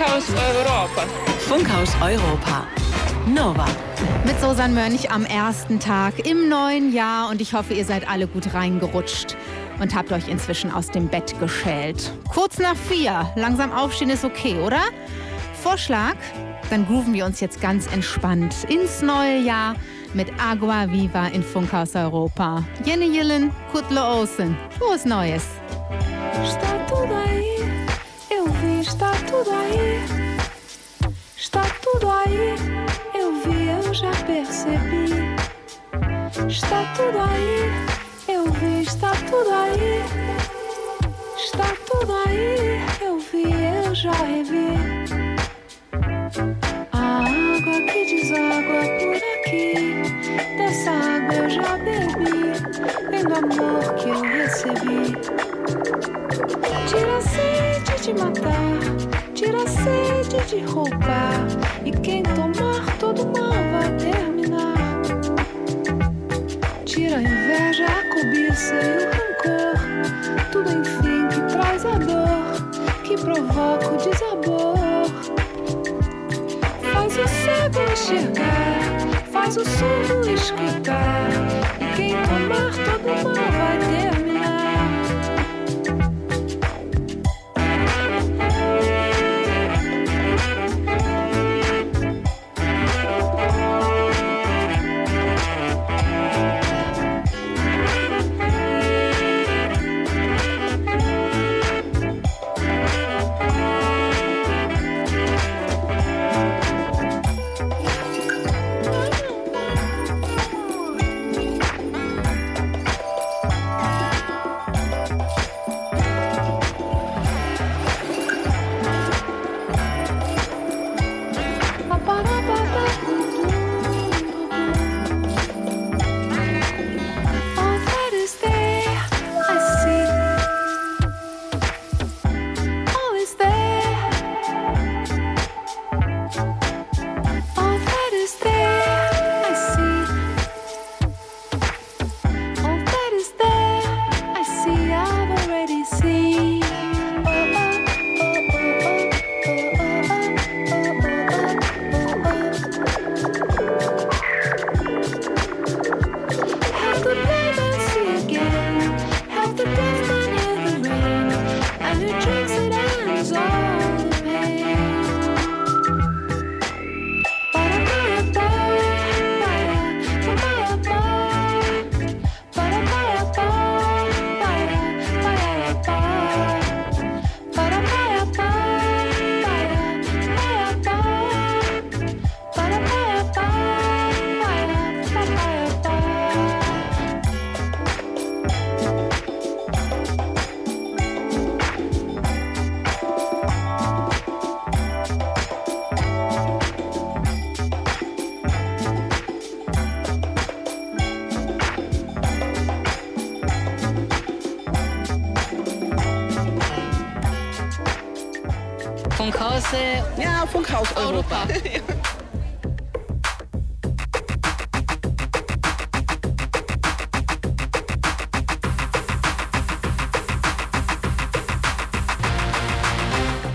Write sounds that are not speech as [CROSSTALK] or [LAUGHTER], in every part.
Funkhaus Europa. Funkhaus Europa. Nova. Mit Susan Mönch am ersten Tag im neuen Jahr und ich hoffe, ihr seid alle gut reingerutscht und habt euch inzwischen aus dem Bett geschält. Kurz nach vier. Langsam aufstehen ist okay, oder? Vorschlag? Dann grooven wir uns jetzt ganz entspannt ins neue Jahr mit Agua Viva in Funkhaus Europa. Jenny Yellen, Kutlo Olsen. Frohes Neues. Está está tudo aí. Está tudo aí, eu vi, eu já percebi. Está tudo aí, eu vi, está tudo aí. Está tudo aí, eu vi, eu já revi. A água que deságua por aqui, dessa água eu já bebi. Vem do amor que eu recebi. Tira a sede de matar, tira a sede de roubar. E quem tomar todo mal vai terminar. Tira a inveja, a cobiça e o rancor. Tudo enfim que traz a dor, que provoca o desabor. Faz o cego enxergar, faz o surdo escutar. E quem tomar todo mal vai terminar.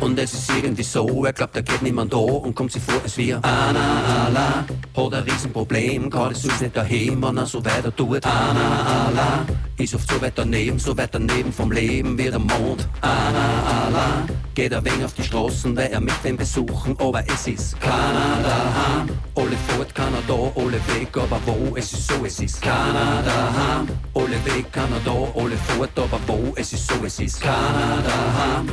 Und es ist irgendwie so, er glaubt, er geht niemand da und kommt sich vor, als wir Anna Allah hat ein Riesenproblem, kann es nicht daheim, wenn er so weiter tut. Anna Allah ist oft so weit daneben, so weit daneben vom Leben wie der Mond. Anna Allah geht er wenig auf die Straßen, weil er mit wem besuchen, aber es ist daheim. Alle fort, keiner da, alle weg, aber wo, es ist so, es ist daheim. Alle weg, keiner da, alle fort, aber wo, es ist so, es ist. Kanada.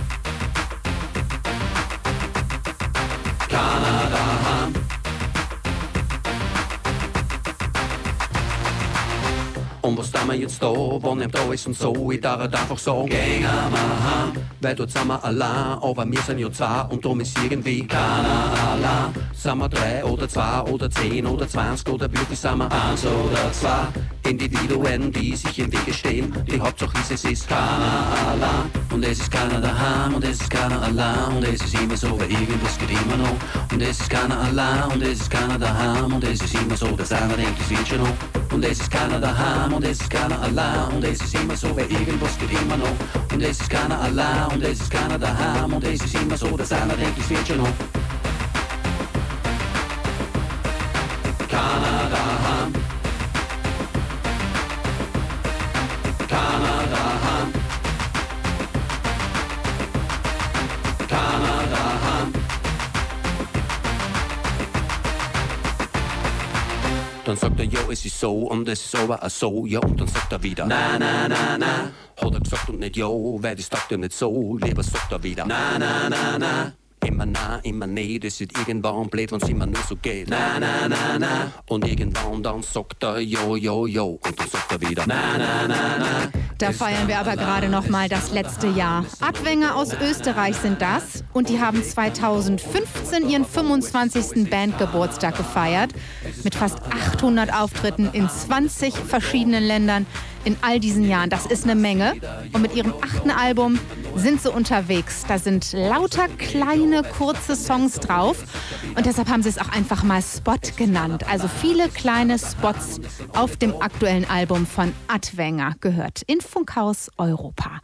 Und was tun wir jetzt da, wann ihm da ist und so, ich darf halt einfach sagen, gehen wir heim, weil dort sind wir allein, aber wir sind ja zwei und darum ist irgendwie keiner allein. Sind wir drei oder zwei oder zehn oder zwanzig oder wirklich sind wir eins oder zwei Individuen, die sich im Wege stehen, die Hauptsache ist, es ist allein. Und es ist keiner daheim und es ist keiner allein und es ist immer so, weil irgendwas geht immer noch. Und es ist keiner allein und es ist keiner daheim und es ist immer so, dass einer denkt, es wird schon noch. Und es ist keiner daheim und es ist keiner allein und es ist immer so, weil irgendwas geht immer noch. Und es ist keiner allein und es ist keiner daheim und es ist immer so, dass einer denkt, es wird schon noch. Keiner Dann sagt er, jo, es ist so und es ist aber auch so, ja, und dann sagt er wieder, na, na, na, na. Hat er gesagt und nicht jo, weil das sagt er nicht so, lieber sagt er wieder, na, na, na, na. Immer na, immer nee, das ist irgendwann blöd, wenn's immer nur so geht. Na, na, na, na. Und irgendwann dann sagt er, jo, jo, jo, und dann sagt er wieder, na, na, na, na. Da feiern wir aber gerade noch mal das letzte Jahr. Adwenger aus Österreich sind das und die haben 2015 ihren 25. Bandgeburtstag gefeiert mit fast 800 Auftritten in 20 verschiedenen Ländern in all diesen Jahren. Das ist eine Menge. Und mit ihrem achten Album sind sie unterwegs. Da sind lauter kleine, kurze Songs drauf. Und deshalb haben sie es auch einfach mal Spot genannt. Also viele kleine Spots auf dem aktuellen Album von Adwenger gehört. In Funkhaus Europa.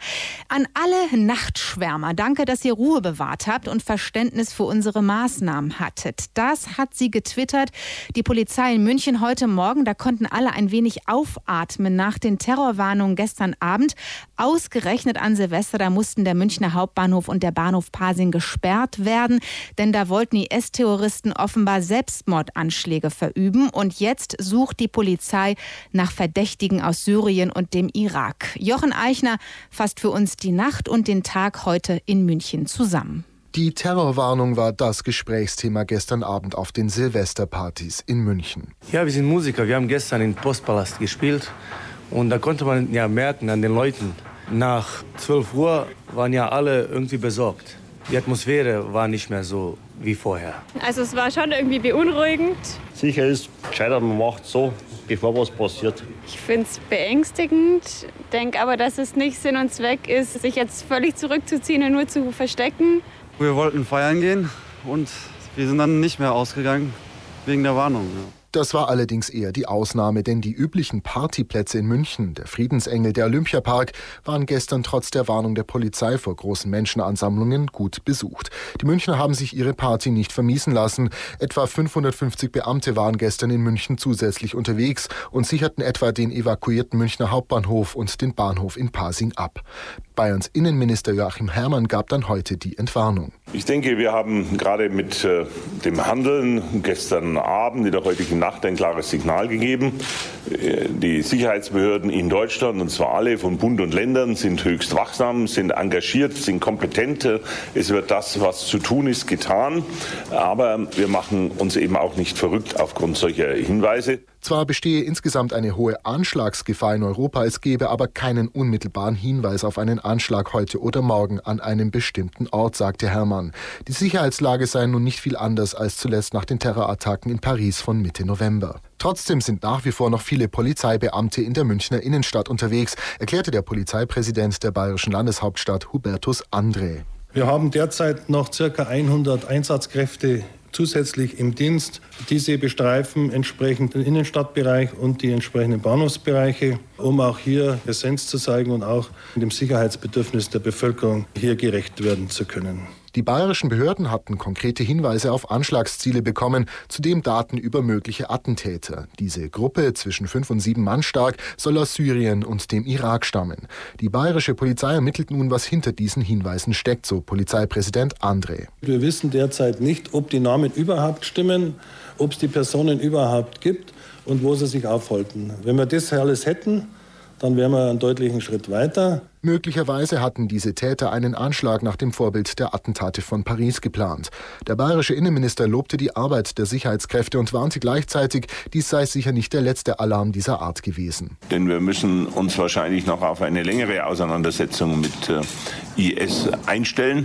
An alle Nachtschwärmer, danke, dass ihr Ruhe bewahrt habt und Verständnis für unsere Maßnahmen hattet. Das hat sie getwittert. Die Polizei in München heute Morgen, da konnten alle ein wenig aufatmen nach den Terrorwarnungen gestern Abend. Ausgerechnet an Silvester, da mussten der Münchner Hauptbahnhof und der Bahnhof Pasing gesperrt werden, denn da wollten IS-Terroristen offenbar Selbstmordanschläge verüben. Und jetzt sucht die Polizei nach Verdächtigen aus Syrien und dem Irak. Jochen Eichner fasst für uns die Nacht und den Tag heute in München zusammen. Die Terrorwarnung war das Gesprächsthema gestern Abend auf den Silvesterpartys in München. Ja, wir sind Musiker. Wir haben gestern im Postpalast gespielt. Und da konnte man ja merken an den Leuten, nach 12 Uhr waren ja alle irgendwie besorgt. Die Atmosphäre war nicht mehr so wie vorher. Also es war schon irgendwie beunruhigend. Sicher ist gescheiter, man macht so, bevor was passiert. Ich finde es beängstigend, denke aber, dass es nicht Sinn und Zweck ist, sich jetzt völlig zurückzuziehen und nur zu verstecken. Wir wollten feiern gehen und wir sind dann nicht mehr ausgegangen wegen der Warnung. Ja. Das war allerdings eher die Ausnahme, denn die üblichen Partyplätze in München, der Friedensengel, der Olympiapark, waren gestern trotz der Warnung der Polizei vor großen Menschenansammlungen gut besucht. Die Münchner haben sich ihre Party nicht vermiesen lassen. Etwa 550 Beamte waren gestern in München zusätzlich unterwegs und sicherten etwa den evakuierten Münchner Hauptbahnhof und den Bahnhof in Pasing ab. Bayerns Innenminister Joachim Herrmann gab dann heute die Entwarnung. Ich denke, wir haben gerade mit äh, dem Handeln gestern Abend in der heutigen Nacht ein klares Signal gegeben. Äh, die Sicherheitsbehörden in Deutschland, und zwar alle von Bund und Ländern, sind höchst wachsam, sind engagiert, sind kompetent. Es wird das, was zu tun ist, getan. Aber wir machen uns eben auch nicht verrückt aufgrund solcher Hinweise. Zwar bestehe insgesamt eine hohe Anschlagsgefahr in Europa, es gebe aber keinen unmittelbaren Hinweis auf einen Anschlag heute oder morgen an einem bestimmten Ort, sagte Herrmann. Die Sicherheitslage sei nun nicht viel anders als zuletzt nach den Terrorattacken in Paris von Mitte November. Trotzdem sind nach wie vor noch viele Polizeibeamte in der Münchner Innenstadt unterwegs, erklärte der Polizeipräsident der bayerischen Landeshauptstadt Hubertus André. Wir haben derzeit noch ca. 100 Einsatzkräfte zusätzlich im Dienst. Diese bestreifen entsprechend den Innenstadtbereich und die entsprechenden Bahnhofsbereiche, um auch hier Essenz zu zeigen und auch dem Sicherheitsbedürfnis der Bevölkerung hier gerecht werden zu können. Die bayerischen Behörden hatten konkrete Hinweise auf Anschlagsziele bekommen, zudem Daten über mögliche Attentäter. Diese Gruppe, zwischen fünf und sieben Mann stark, soll aus Syrien und dem Irak stammen. Die bayerische Polizei ermittelt nun, was hinter diesen Hinweisen steckt, so Polizeipräsident André. Wir wissen derzeit nicht, ob die Namen überhaupt stimmen, ob es die Personen überhaupt gibt und wo sie sich aufhalten. Wenn wir das alles hätten, dann wären wir einen deutlichen Schritt weiter. Möglicherweise hatten diese Täter einen Anschlag nach dem Vorbild der Attentate von Paris geplant. Der bayerische Innenminister lobte die Arbeit der Sicherheitskräfte und warnte gleichzeitig, dies sei sicher nicht der letzte Alarm dieser Art gewesen. Denn wir müssen uns wahrscheinlich noch auf eine längere Auseinandersetzung mit äh, IS einstellen.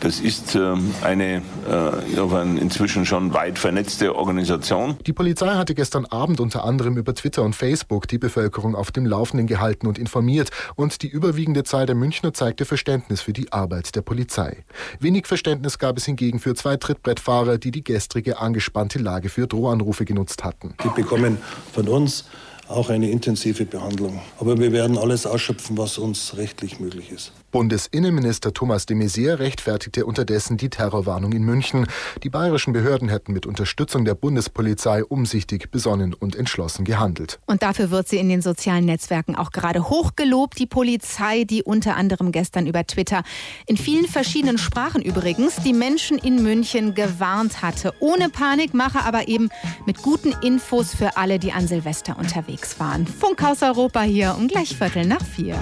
Das ist äh, eine äh, inzwischen schon weit vernetzte Organisation. Die Polizei hatte gestern Abend unter anderem über Twitter und Facebook die Bevölkerung auf dem Laufenden gehalten und informiert. Und die überwiegende Zahl der Münchner zeigte Verständnis für die Arbeit der Polizei. Wenig Verständnis gab es hingegen für zwei Trittbrettfahrer, die die gestrige angespannte Lage für Drohanrufe genutzt hatten. Die bekommen von uns auch eine intensive Behandlung. Aber wir werden alles ausschöpfen, was uns rechtlich möglich ist. Bundesinnenminister Thomas de Maizière rechtfertigte unterdessen die Terrorwarnung in München. Die bayerischen Behörden hätten mit Unterstützung der Bundespolizei umsichtig, besonnen und entschlossen gehandelt. Und dafür wird sie in den sozialen Netzwerken auch gerade hochgelobt, die Polizei, die unter anderem gestern über Twitter in vielen verschiedenen Sprachen übrigens die Menschen in München gewarnt hatte. Ohne Panikmache, aber eben mit guten Infos für alle, die an Silvester unterwegs waren. Funkhaus Europa hier um gleich Viertel nach vier.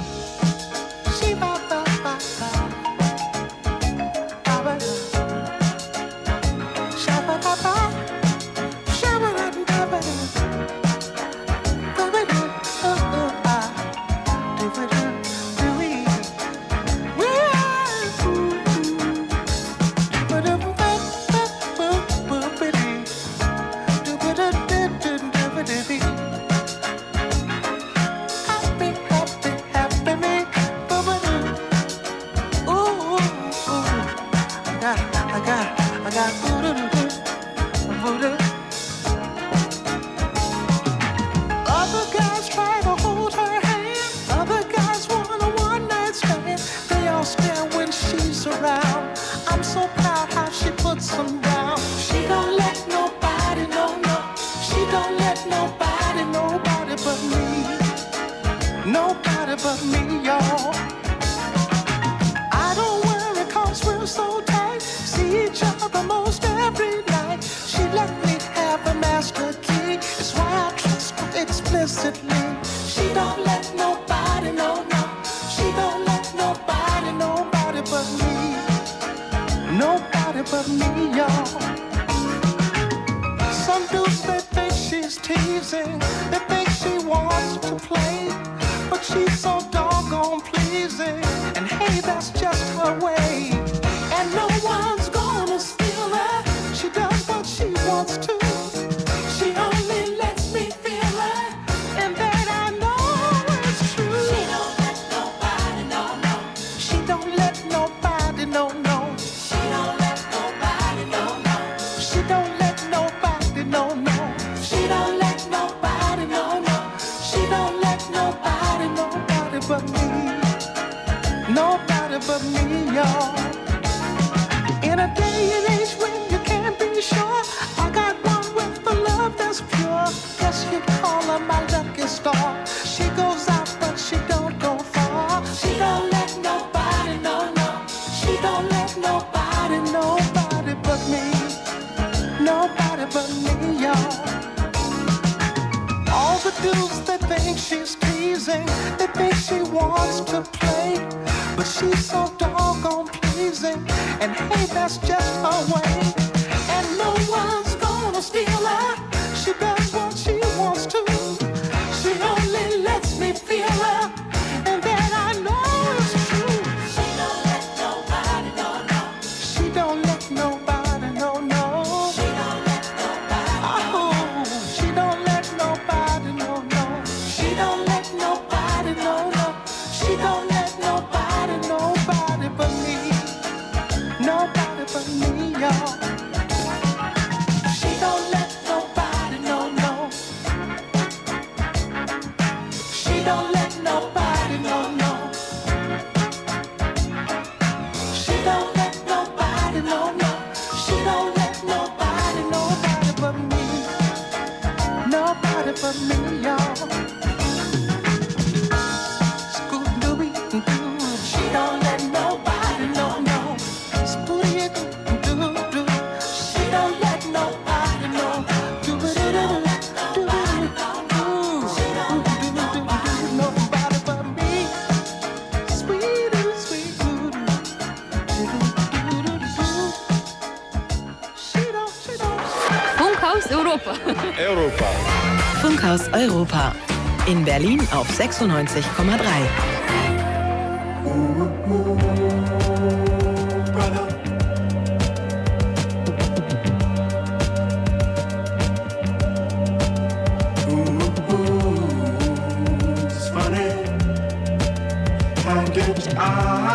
Berlin auf 96,3. I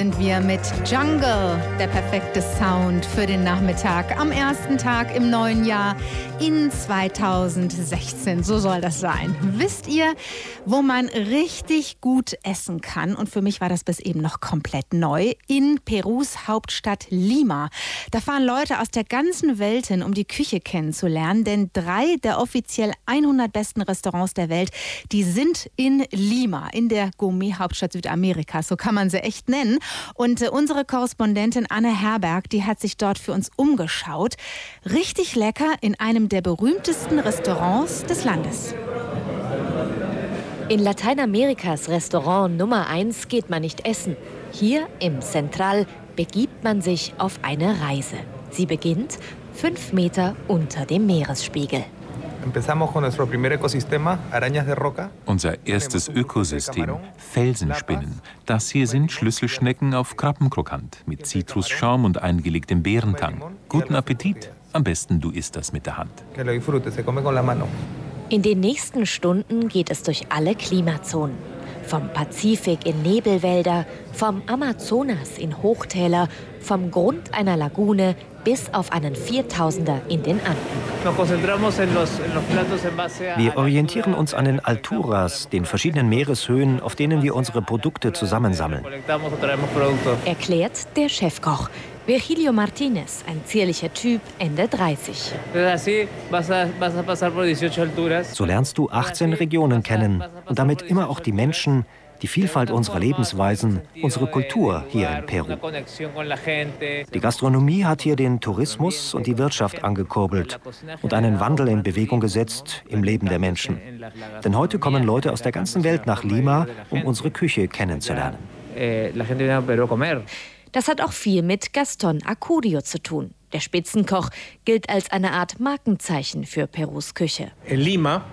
sind wir mit Jungle, der perfekte Sound für den Nachmittag am ersten Tag im neuen Jahr in 2016. So soll das sein. Wisst ihr, wo man richtig gut essen kann? Und für mich war das bis eben noch komplett neu. In Perus Hauptstadt Lima. Da fahren Leute aus der ganzen Welt hin, um die Küche kennenzulernen. Denn drei der offiziell 100 besten Restaurants der Welt, die sind in Lima, in der Gourmet-Hauptstadt Südamerikas. So kann man sie echt nennen. Und äh, unsere Korrespondentin Anne Herberg, die hat sich dort für uns umgeschaut. Richtig lecker in einem der berühmtesten Restaurants des Landes. In Lateinamerikas Restaurant Nummer 1 geht man nicht essen. Hier im Central begibt man sich auf eine Reise. Sie beginnt fünf Meter unter dem Meeresspiegel. Unser erstes Ökosystem, Felsenspinnen. Das hier sind Schlüsselschnecken auf Krabbenkrokant mit Zitrusschaum und eingelegtem Beerentang. Guten Appetit! Am besten du isst das mit der Hand. In den nächsten Stunden geht es durch alle Klimazonen. Vom Pazifik in Nebelwälder, vom Amazonas in Hochtäler, vom Grund einer Lagune bis auf einen Viertausender in den Anden. Wir orientieren uns an den Alturas, den verschiedenen Meereshöhen, auf denen wir unsere Produkte zusammensammeln. Erklärt der Chefkoch. Virgilio Martinez, ein zierlicher Typ, Ende 30. So lernst du 18 Regionen kennen und damit immer auch die Menschen, die Vielfalt unserer Lebensweisen, unsere Kultur hier in Peru. Die Gastronomie hat hier den Tourismus und die Wirtschaft angekurbelt und einen Wandel in Bewegung gesetzt im Leben der Menschen. Denn heute kommen Leute aus der ganzen Welt nach Lima, um unsere Küche kennenzulernen. Das hat auch viel mit Gaston Acudio zu tun. Der Spitzenkoch gilt als eine Art Markenzeichen für Perus Küche. Lima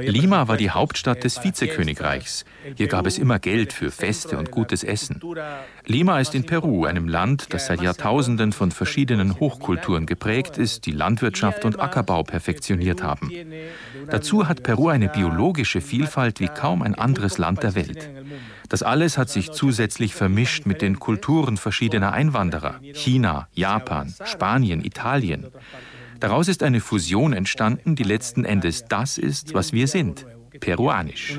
Lima war die Hauptstadt des Vizekönigreichs. Hier gab es immer Geld für Feste und gutes Essen. Lima ist in Peru, einem Land, das seit Jahrtausenden von verschiedenen Hochkulturen geprägt ist, die Landwirtschaft und Ackerbau perfektioniert haben. Dazu hat Peru eine biologische Vielfalt wie kaum ein anderes Land der Welt. Das alles hat sich zusätzlich vermischt mit den Kulturen verschiedener Einwanderer. China, Japan, Spanien, Italien. Daraus ist eine Fusion entstanden, die letzten Endes das ist, was wir sind, peruanisch.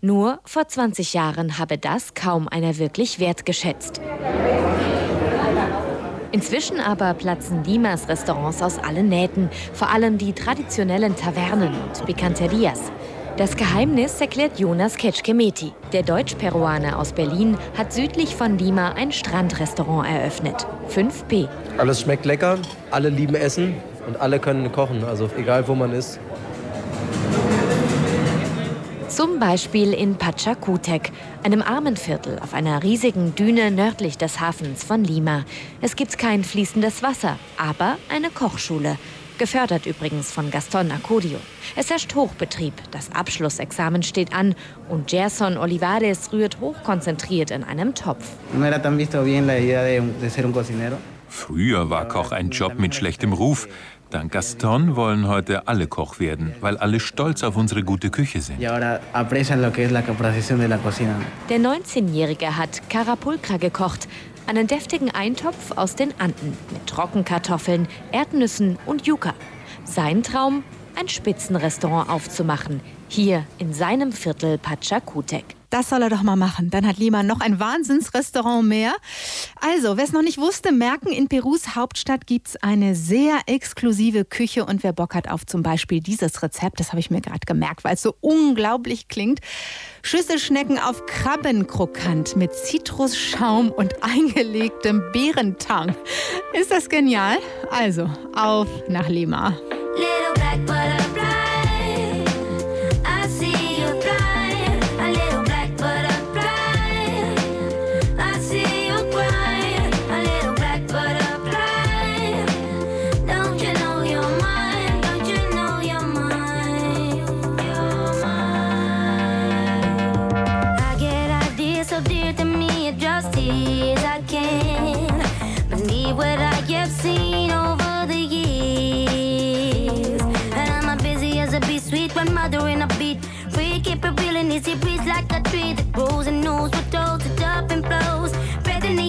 Nur vor 20 Jahren habe das kaum einer wirklich wertgeschätzt. Inzwischen aber platzen Limas Restaurants aus allen Nähten, vor allem die traditionellen Tavernen und Picanterias. Das Geheimnis erklärt Jonas Ketschkemeti. Der Deutsch-Peruaner aus Berlin hat südlich von Lima ein Strandrestaurant eröffnet. 5P. Alles schmeckt lecker, alle lieben Essen und alle können kochen, also egal wo man ist. Zum Beispiel in Pachacutec, einem Armenviertel auf einer riesigen Düne nördlich des Hafens von Lima. Es gibt kein fließendes Wasser, aber eine Kochschule. Gefördert übrigens von Gaston Acudio. Es herrscht Hochbetrieb, das Abschlussexamen steht an und Gerson Olivares rührt hochkonzentriert in einem Topf. Früher war Koch ein Job mit schlechtem Ruf. Dank Gaston wollen heute alle Koch werden, weil alle stolz auf unsere gute Küche sind. Der 19-Jährige hat Carapulcra gekocht, einen deftigen Eintopf aus den Anden mit Trockenkartoffeln, Erdnüssen und Yucca. Sein Traum, ein Spitzenrestaurant aufzumachen, hier in seinem Viertel Pachacutec. Das soll er doch mal machen. Dann hat Lima noch ein Wahnsinnsrestaurant mehr. Also, wer es noch nicht wusste, merken, in Perus Hauptstadt gibt es eine sehr exklusive Küche. Und wer Bock hat auf zum Beispiel dieses Rezept, das habe ich mir gerade gemerkt, weil es so unglaublich klingt. Schüsselschnecken auf Krabbenkrokant mit Zitrusschaum und [LAUGHS] eingelegtem Beerentang. Ist das genial? Also, auf nach Lima. Little black butterfly.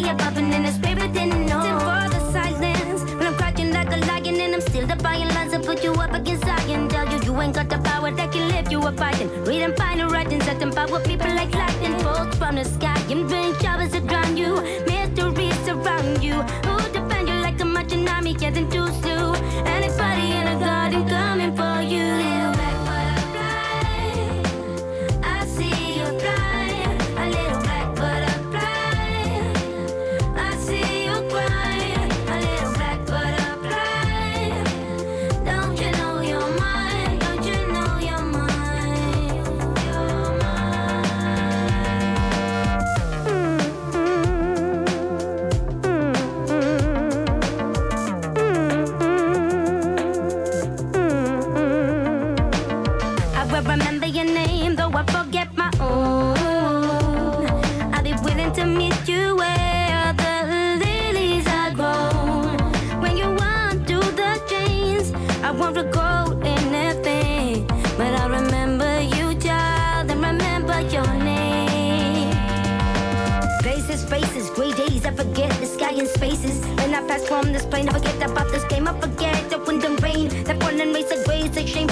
The popping in the spirit and knows. for the silence when I'm cracking like a lion and I'm still the defying lines and put you up against Zion. Tell you you ain't got the power that can lift you up fighting. Read and find the writings that empower people like lightning bolts from the sky and bring showers that drown you. Mysteries surround you. Who defend you like a army getting too slow? Anybody in a garden coming for you. From this plane. Never forget about this game. I forget the wind and rain. That born and raised a grace, a shame.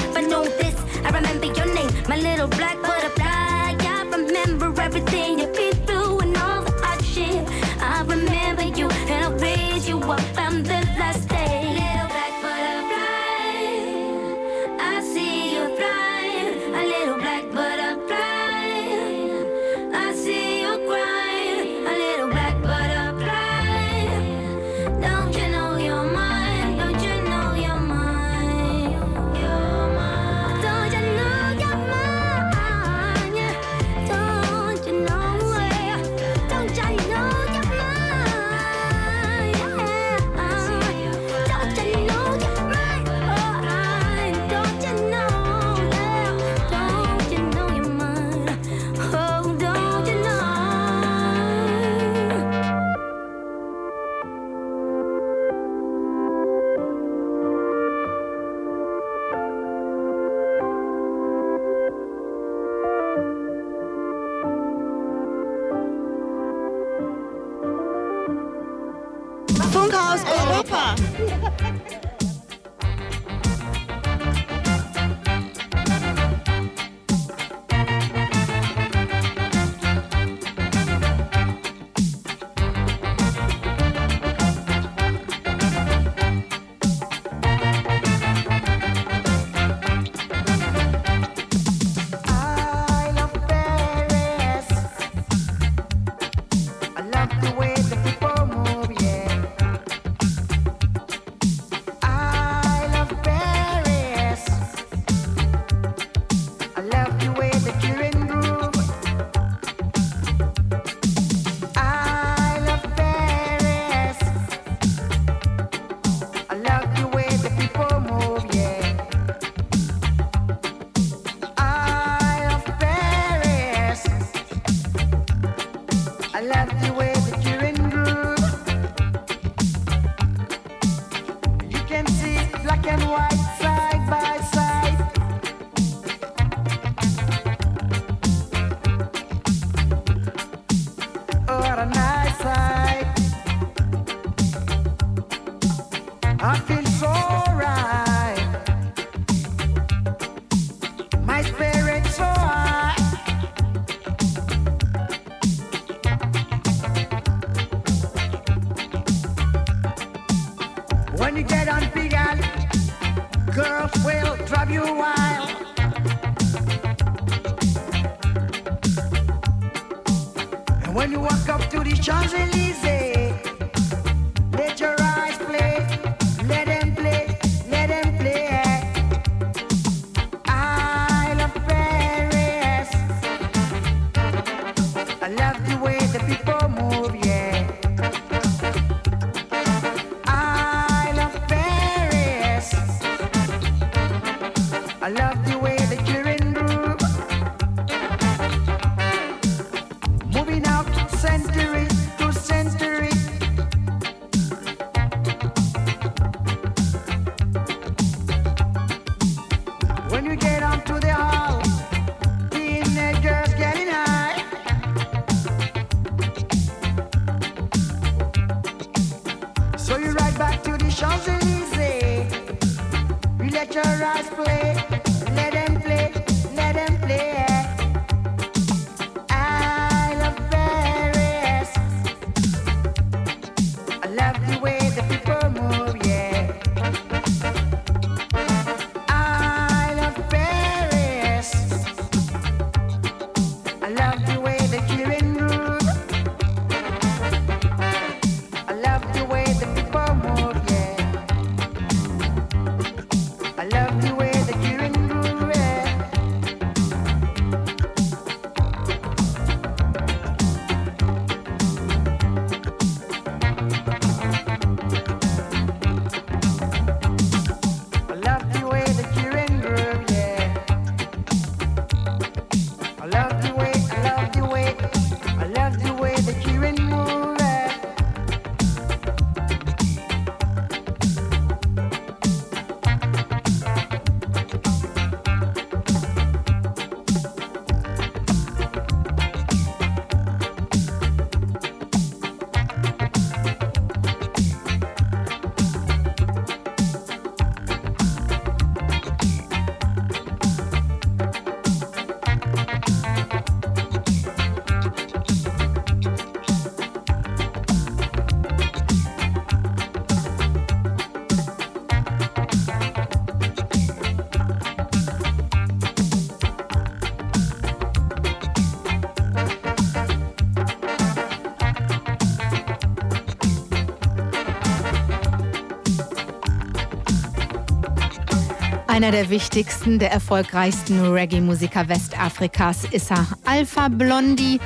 Einer der wichtigsten, der erfolgreichsten Reggae-Musiker Westafrikas ist er, Alpha Blondie.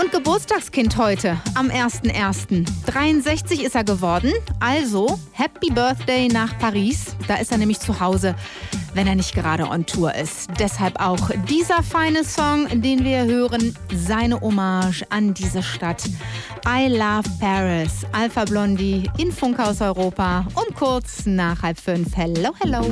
Und Geburtstagskind heute, am 1.1. 63 ist er geworden, also Happy Birthday nach Paris. Da ist er nämlich zu Hause, wenn er nicht gerade on Tour ist. Deshalb auch dieser feine Song, den wir hören, seine Hommage an diese Stadt. I Love Paris, Alpha Blondie in Funk aus Europa um kurz nach halb fünf. Hello, hello.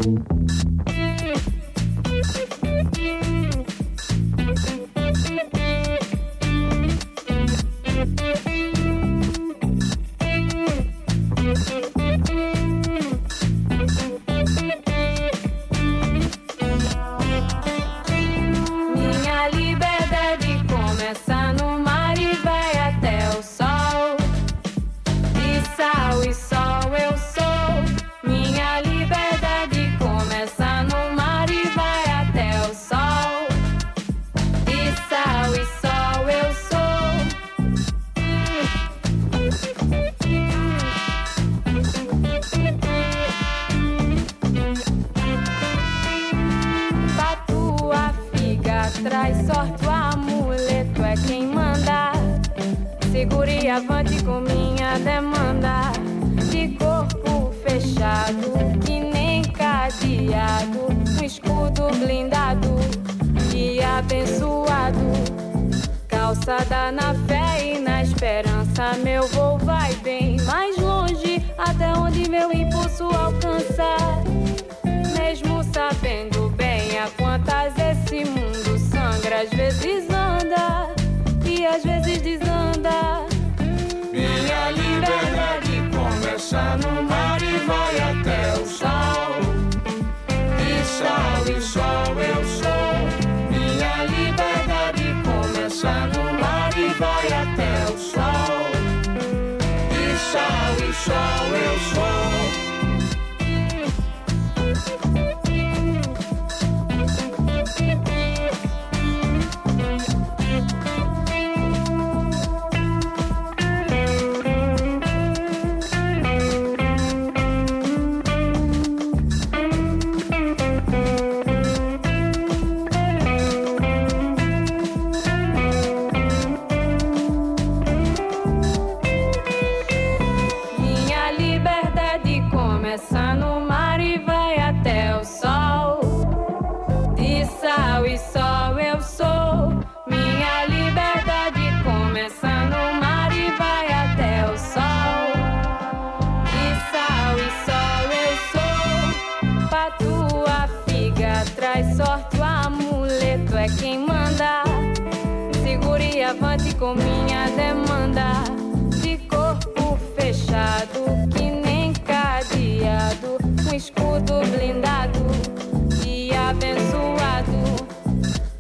Abençoado.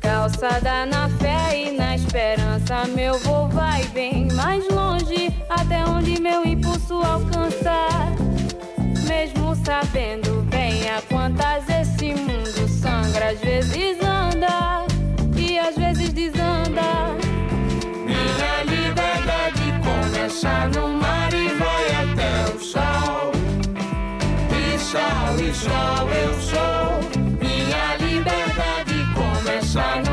Calçada na fé e na esperança, meu voo vai bem mais longe, até onde meu impulso alcançar. Mesmo sabendo bem a quantas esse mundo sangra, às vezes anda e às vezes desanda. Minha liberdade começa no mar e vai até o sol. E sol, e sol eu sou. Shana.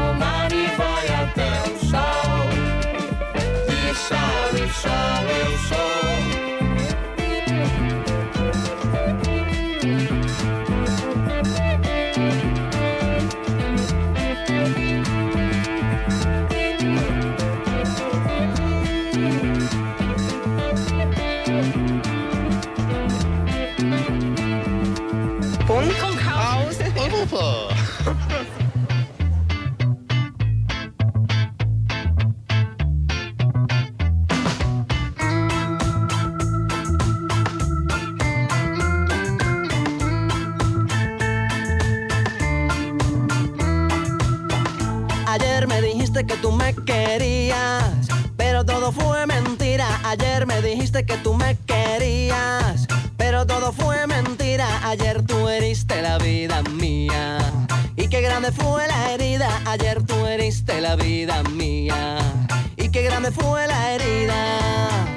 Que tú me querías, pero todo fue mentira. Ayer me dijiste que tú me querías, pero todo fue mentira. Ayer tú heriste la vida mía. Y qué grande fue la herida. Ayer tú heriste la vida mía. Y qué grande fue la herida.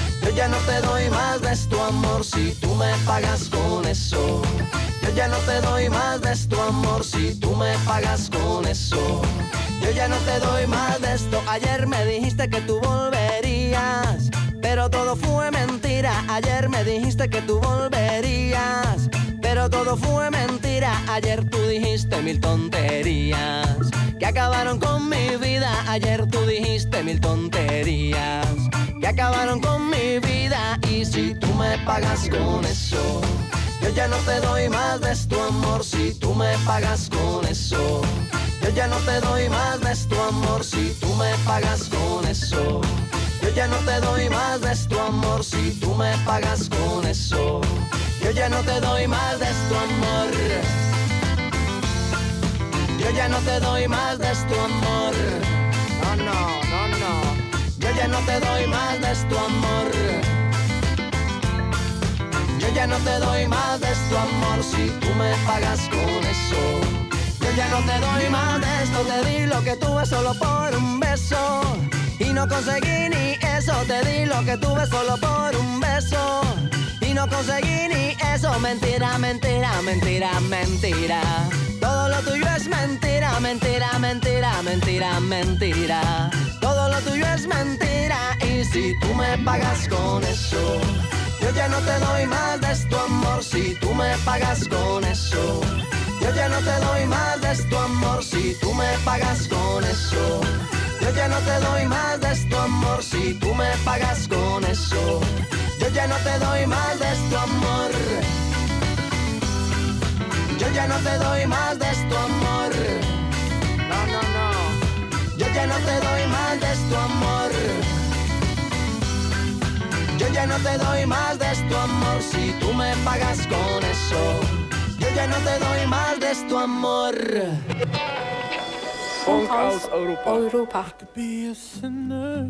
Yo ya no te doy más de tu amor si tú me pagas con eso. Yo ya no te doy más de tu amor si tú me pagas con eso. Yo ya no te doy más de esto. Ayer me dijiste que tú volverías, pero todo fue mentira. Ayer me dijiste que tú volverías, pero todo fue mentira. Ayer tú dijiste mil tonterías que acabaron con mi vida. Ayer tú dijiste mil tonterías que acabaron con mi vida. Y si tú me pagas con eso, yo ya no te doy más de tu amor. Si tú me pagas con eso, yo ya no te doy más de tu amor. Si tú me pagas con eso, yo ya no te doy más de tu amor. Si tú me pagas con eso, yo ya no te doy más de tu amor. Yo ya no te doy más de tu amor. No, no, no, no. Yo ya no te doy más de tu amor. Yo ya no te doy más de tu amor si tú me pagas con eso. Yo ya no te doy más de esto, te di lo que tuve solo por un beso. Y no conseguí ni eso, te di lo que tuve solo por un beso. No conseguí ni eso, mentira, mentira, mentira, mentira. Todo lo tuyo es mentira, mentira, mentira, mentira, mentira. Todo lo tuyo es mentira y si tú me pagas con eso, yo ya no te doy más de tu amor si tú me pagas con eso. Yo ya no te doy más de tu amor si tú me pagas con eso. Yo ya no te doy más de tu amor si tú me pagas con eso. Yo ya no te doy más de tu amor. Yo ya no te doy más de tu amor. No, no, no. Yo ya no te doy más de tu amor. Yo ya no te doy más de tu amor si tú me pagas con eso. Yo ya no te doy más de tu amor. Funkhaus Europa. Europa. could be a sinner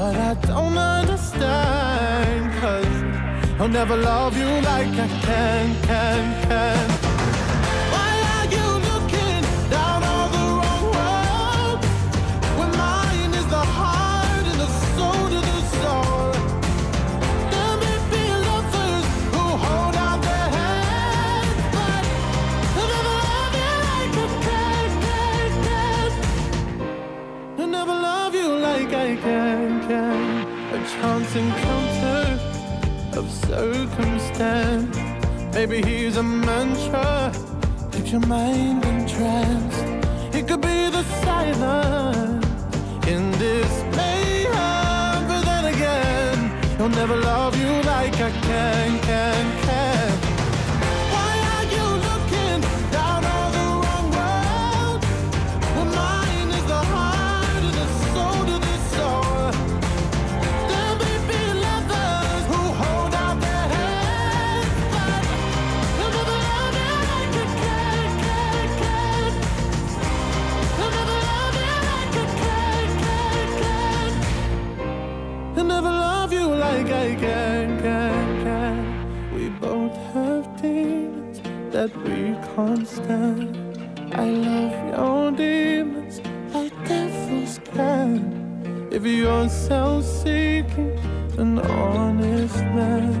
but I don't understand. Cause I'll never love you like I can, can, can. Circumstance. Maybe he's a mantra, keeps your mind entranced. It could be the silence in this mayhem, but then again, he'll never love you like I can, can, can. Can, can, can. We both have demons that we can't stand. I love your demons like devils can. If you're self-seeking, an honest man,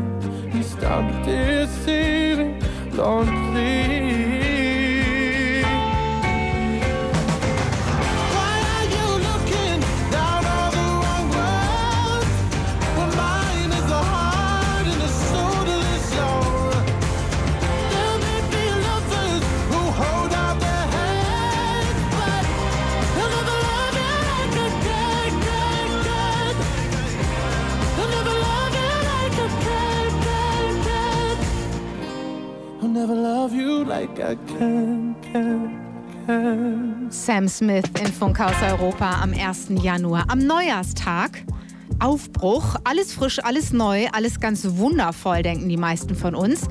and stop deceiving, Lord, please. Never love you like I can, can. Sam Smith in Funkhaus Europa am 1. Januar, am Neujahrstag. Aufbruch, alles frisch, alles neu, alles ganz wundervoll, denken die meisten von uns.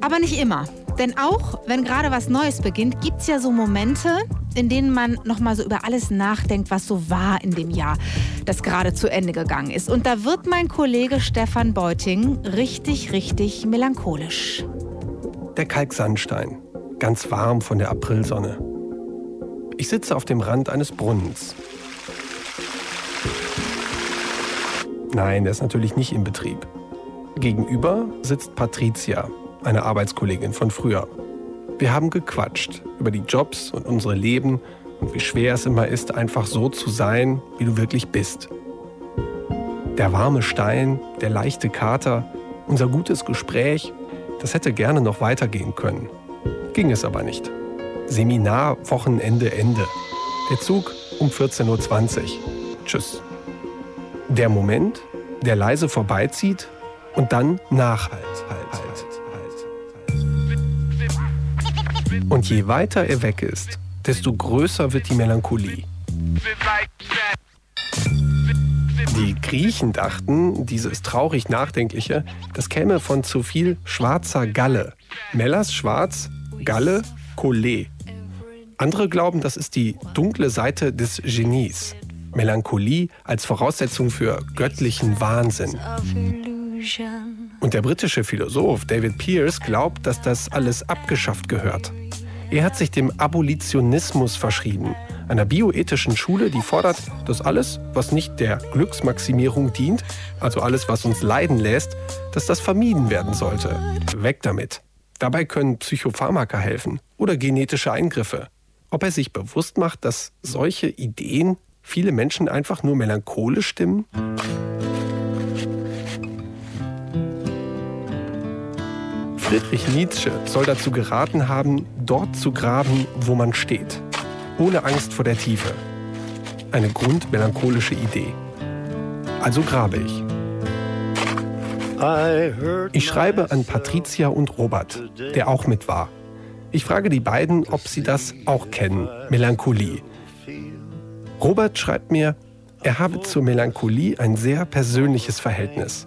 Aber nicht immer. Denn auch wenn gerade was Neues beginnt, gibt es ja so Momente, in denen man nochmal so über alles nachdenkt, was so war in dem Jahr, das gerade zu Ende gegangen ist. Und da wird mein Kollege Stefan Beuting richtig, richtig melancholisch. Der Kalksandstein, ganz warm von der Aprilsonne. Ich sitze auf dem Rand eines Brunnens. Nein, der ist natürlich nicht in Betrieb. Gegenüber sitzt Patricia, eine Arbeitskollegin von früher. Wir haben gequatscht über die Jobs und unsere Leben und wie schwer es immer ist, einfach so zu sein, wie du wirklich bist. Der warme Stein, der leichte Kater, unser gutes Gespräch, das hätte gerne noch weitergehen können. Ging es aber nicht. Seminar, Wochenende, Ende. Der Zug um 14.20 Uhr. Tschüss. Der Moment, der leise vorbeizieht und dann nachhalt. Halt. Und je weiter er weg ist, desto größer wird die Melancholie. Die Griechen dachten, dieses traurig Nachdenkliche, das käme von zu viel schwarzer Galle. Mellas schwarz, Galle, Collet. Andere glauben, das ist die dunkle Seite des Genies. Melancholie als Voraussetzung für göttlichen Wahnsinn. Und der britische Philosoph David Pearce glaubt, dass das alles abgeschafft gehört. Er hat sich dem Abolitionismus verschrieben, einer bioethischen Schule, die fordert, dass alles, was nicht der Glücksmaximierung dient, also alles, was uns leiden lässt, dass das vermieden werden sollte. Weg damit. Dabei können Psychopharmaka helfen oder genetische Eingriffe. Ob er sich bewusst macht, dass solche Ideen viele Menschen einfach nur melancholisch stimmen? Friedrich Nietzsche soll dazu geraten haben, dort zu graben, wo man steht. Ohne Angst vor der Tiefe. Eine grundmelancholische Idee. Also grabe ich. Ich schreibe an Patricia und Robert, der auch mit war. Ich frage die beiden, ob sie das auch kennen, Melancholie. Robert schreibt mir, er habe zur Melancholie ein sehr persönliches Verhältnis.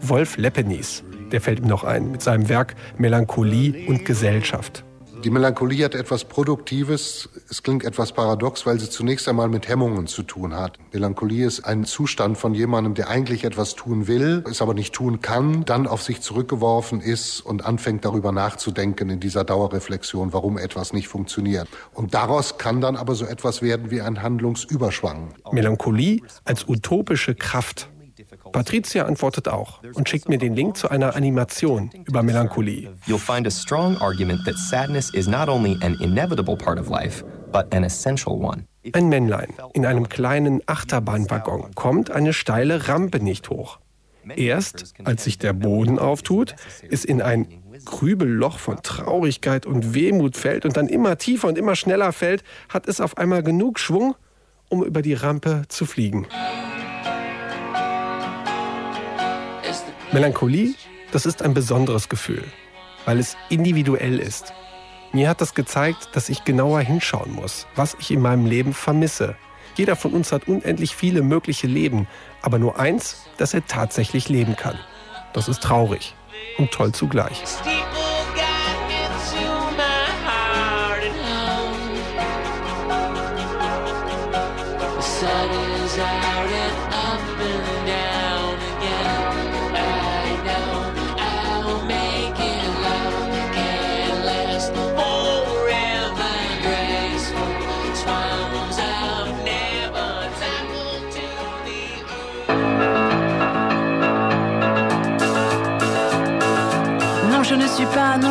Wolf Lepenies, der fällt ihm noch ein, mit seinem Werk Melancholie und Gesellschaft. Die Melancholie hat etwas Produktives. Es klingt etwas paradox, weil sie zunächst einmal mit Hemmungen zu tun hat. Melancholie ist ein Zustand von jemandem, der eigentlich etwas tun will, es aber nicht tun kann, dann auf sich zurückgeworfen ist und anfängt darüber nachzudenken in dieser Dauerreflexion, warum etwas nicht funktioniert. Und daraus kann dann aber so etwas werden wie ein Handlungsüberschwang. Melancholie als utopische Kraft. Patricia antwortet auch und schickt mir den Link zu einer Animation über Melancholie. You'll find a strong argument that sadness is not only an inevitable part of life, but an essential one. Ein Männlein in einem kleinen Achterbahnwaggon kommt eine steile Rampe nicht hoch. Erst als sich der Boden auftut, es in ein Grübelloch von Traurigkeit und Wehmut fällt und dann immer tiefer und immer schneller fällt, hat es auf einmal genug Schwung, um über die Rampe zu fliegen. Melancholie, das ist ein besonderes Gefühl, weil es individuell ist. Mir hat das gezeigt, dass ich genauer hinschauen muss, was ich in meinem Leben vermisse. Jeder von uns hat unendlich viele mögliche Leben, aber nur eins, das er tatsächlich leben kann. Das ist traurig und toll zugleich. je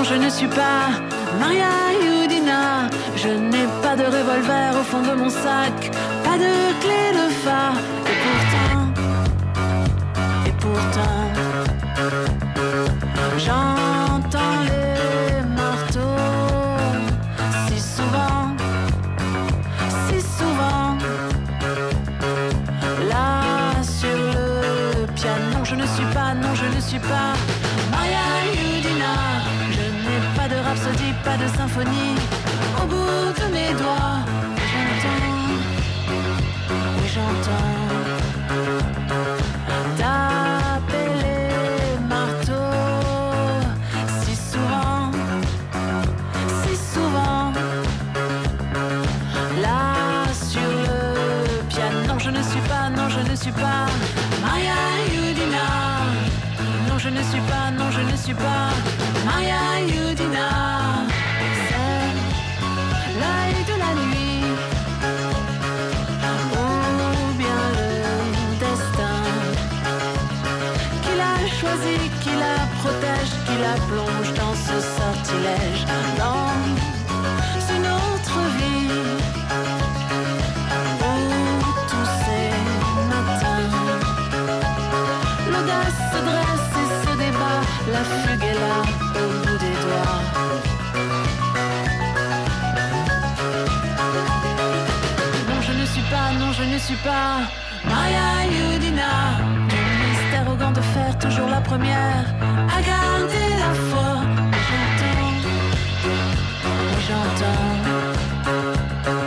je ne suis pas Maria Yudina. Je n'ai pas de revolver au fond de mon sac, pas de clé de phare. Et pourtant, et pourtant, j'entends les marteaux si souvent, si souvent. Là sur le piano, je ne suis pas, non, je ne suis pas symphonie au bout de mes doigts. J'entends, oui, j'entends taper les marteaux si souvent, si souvent. Là sur le piano, non, je ne suis pas, non, je ne suis pas Maya Yudina. Non, je ne suis pas, non, je ne suis pas Maya Yudina. Plonge dans ce sortilège, dans une autre vie. Où tous ces matins, l'audace se dresse et se débat, la fugue est là au bout des doigts. Non, je ne suis pas, non, je ne suis pas Maya toujours la première à garder la foi. J'entends, j'entends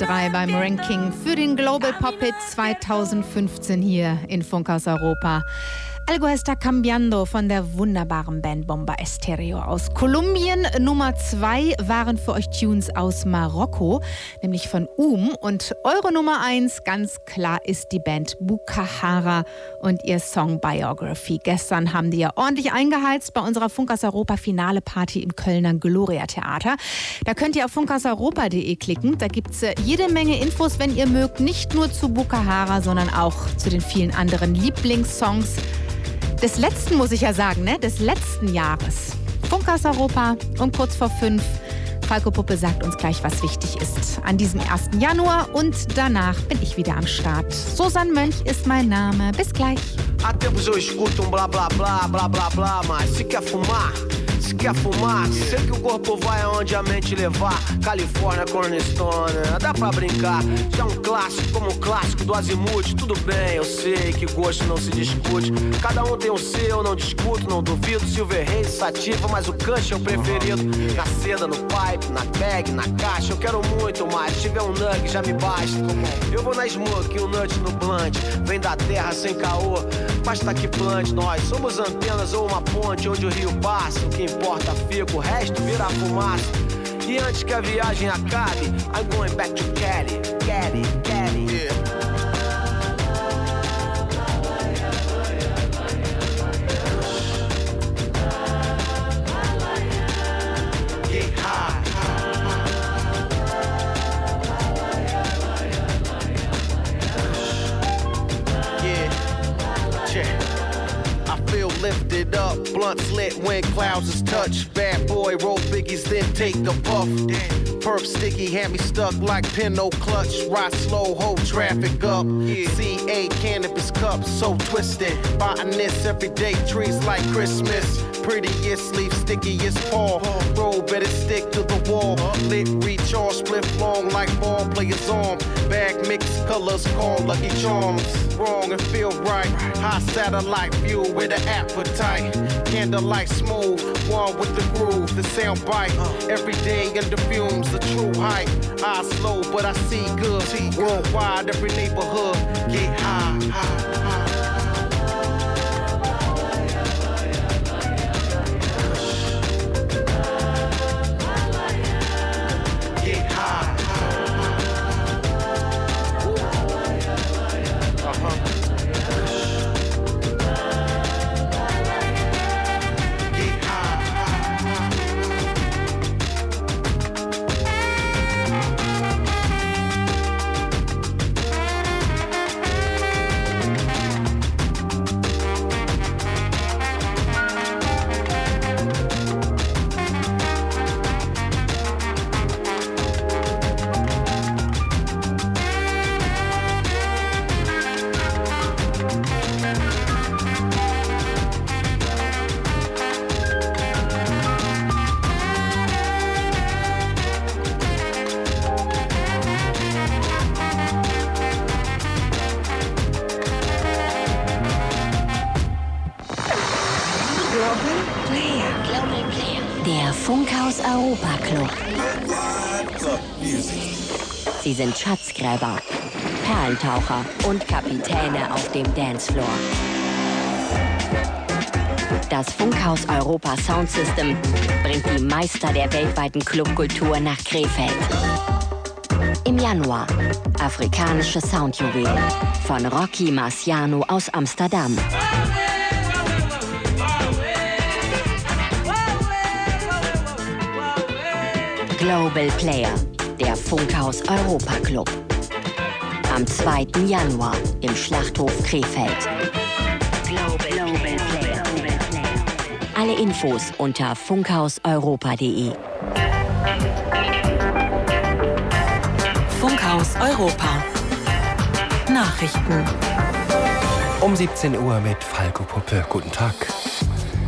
3 beim Ranking für den Global Pop Hit 2015 hier in Funkhaus Europa. Algo está cambiando von der wunderbaren Band Bomba Estéreo aus Kolumbien. Nummer 2 waren für euch Tunes aus Marokko, nämlich von Um. Und eure Nummer 1 ganz klar ist die Band Bukahara und ihr Song Biography. Gestern haben die ja ordentlich eingeheizt bei unserer Funkhaus Europa Finale Party im Kölner Gloria Theater. Da könnt ihr auf funkhauseuropa.de klicken. Da gibt es jede Menge Infos, wenn ihr mögt. Nicht nur zu Bukahara, sondern auch zu den vielen anderen Lieblingssongs des letzten, muss ich ja sagen, ne? des letzten Jahres. Funkhaus Europa um kurz vor fünf. Falco Puppe sagt uns gleich, was wichtig ist an diesem 1. Januar und danach bin ich wieder am Start. Susan Mönch ist mein Name. Bis gleich. Há tempos eu escuto um blá blá blá, blá blá blá, mas se quer fumar, se quer fumar, sei que o corpo vai aonde a mente levar. Califórnia, Corner Stone, dá pra brincar. Já um clássico como o clássico do Azimuth, tudo bem, eu sei que gosto não se discute. Cada um tem o seu, não discuto, não duvido. Silver Haze, Sativa, mas o Kush é o preferido. Na seda, no pipe, na bag, na caixa, eu quero muito mais. Se tiver um nug, já me basta. Eu vou na smoke e um nut no blunt. Vem da terra sem caô, basta que plante. Nós somos antenas ou uma ponte onde o rio passa. O importa fica, o resto vira fumaça. E antes que a viagem acabe, I'm going back to Kelly, Kelly, Kelly. Yeah. live lifted up, blunts lit when clouds is touched. Bad boy, roll biggies, then take a puff. Perp sticky, had me stuck like pin no clutch. Ride slow, hold traffic up. CA cannabis cup, so twisted. Botanist everyday trees like Christmas. Prettiest leaf, stickiest paw. Roll better stick to the wall. Lit recharge, split long like ball players on. Bag mix colors called Lucky Charms. Wrong and feel right. High satellite view with an appetite. Candlelight smooth, one with the groove, the sound bite. Every day in the fumes, the true height. I slow, but I see good. Worldwide, every neighborhood get high. high, sind Schatzgräber, Perlentaucher und Kapitäne auf dem Dancefloor. Das Funkhaus Europa Sound System bringt die Meister der weltweiten Clubkultur nach Krefeld. Im Januar afrikanische Soundjuwelen von Rocky Marciano aus Amsterdam. Global Player, Funkhaus Europa Club. Am 2. Januar im Schlachthof Krefeld. Global, Player. Alle Infos unter funkhauseuropa.de. Funkhaus Europa. Nachrichten. Um 17 Uhr mit Falco Puppe. Guten Tag.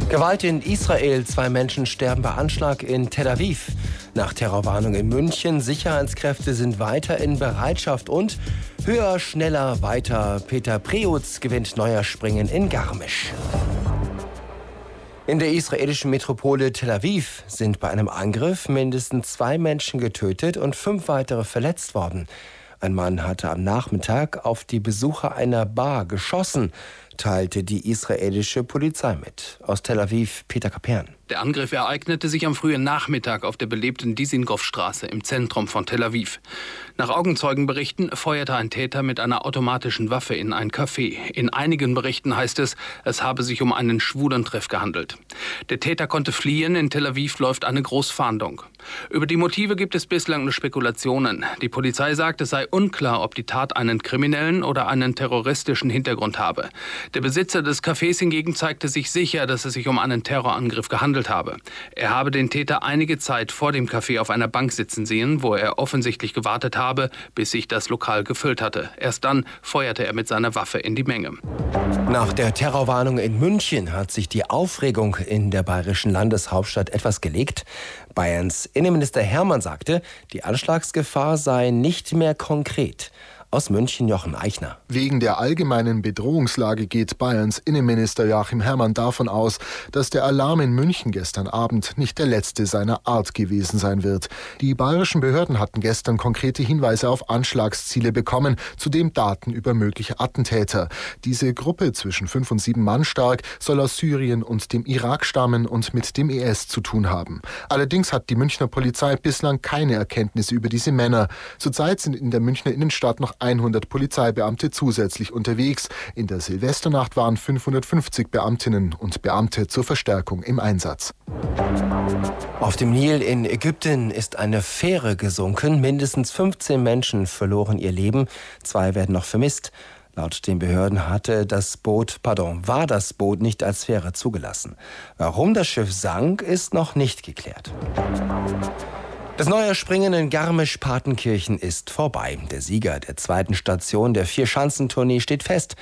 Gewalt in Israel. Zwei Menschen sterben bei Anschlag in Tel Aviv. Nach Terrorwarnung in München. Sicherheitskräfte sind weiter in Bereitschaft und höher, schneller, weiter. Peter Preutz gewinnt neuer Springen in Garmisch. In der israelischen Metropole Tel Aviv sind bei einem Angriff mindestens zwei Menschen getötet und fünf weitere verletzt worden. Ein Mann hatte am Nachmittag auf die Besucher einer Bar geschossen, teilte die israelische Polizei mit. Aus Tel Aviv Peter Kapern. Der Angriff ereignete sich am frühen Nachmittag auf der belebten Dizengow-Straße im Zentrum von Tel Aviv. Nach Augenzeugenberichten feuerte ein Täter mit einer automatischen Waffe in ein Café. In einigen Berichten heißt es, es habe sich um einen schwulen Treff gehandelt. Der Täter konnte fliehen. In Tel Aviv läuft eine Großfahndung. Über die Motive gibt es bislang nur Spekulationen. Die Polizei sagt, es sei unklar, ob die Tat einen kriminellen oder einen terroristischen Hintergrund habe. Der Besitzer des Cafés hingegen zeigte sich sicher, dass es sich um einen Terrorangriff gehandelt habe. Er habe den Täter einige Zeit vor dem Café auf einer Bank sitzen sehen, wo er offensichtlich gewartet habe, bis sich das Lokal gefüllt hatte. Erst dann feuerte er mit seiner Waffe in die Menge. Nach der Terrorwarnung in München hat sich die Aufregung in der bayerischen Landeshauptstadt etwas gelegt. Bayerns Innenminister Hermann sagte, die Anschlagsgefahr sei nicht mehr konkret. Aus München Jochen Eichner. Wegen der allgemeinen Bedrohungslage geht Bayerns Innenminister Joachim Herrmann davon aus, dass der Alarm in München gestern Abend nicht der letzte seiner Art gewesen sein wird. Die bayerischen Behörden hatten gestern konkrete Hinweise auf Anschlagsziele bekommen, zudem Daten über mögliche Attentäter. Diese Gruppe zwischen fünf und sieben Mann stark soll aus Syrien und dem Irak stammen und mit dem IS zu tun haben. Allerdings hat die Münchner Polizei bislang keine Erkenntnisse über diese Männer. Zurzeit sind in der Münchner Innenstadt noch 100 Polizeibeamte zusätzlich unterwegs. In der Silvesternacht waren 550 Beamtinnen und Beamte zur Verstärkung im Einsatz. Auf dem Nil in Ägypten ist eine Fähre gesunken. Mindestens 15 Menschen verloren ihr Leben. Zwei werden noch vermisst. Laut den Behörden hatte das Boot, pardon, war das Boot nicht als Fähre zugelassen. Warum das Schiff sank, ist noch nicht geklärt. Das neue Springen in Garmisch-Partenkirchen ist vorbei. Der Sieger der zweiten Station der Vier-Schanzentournee steht fest.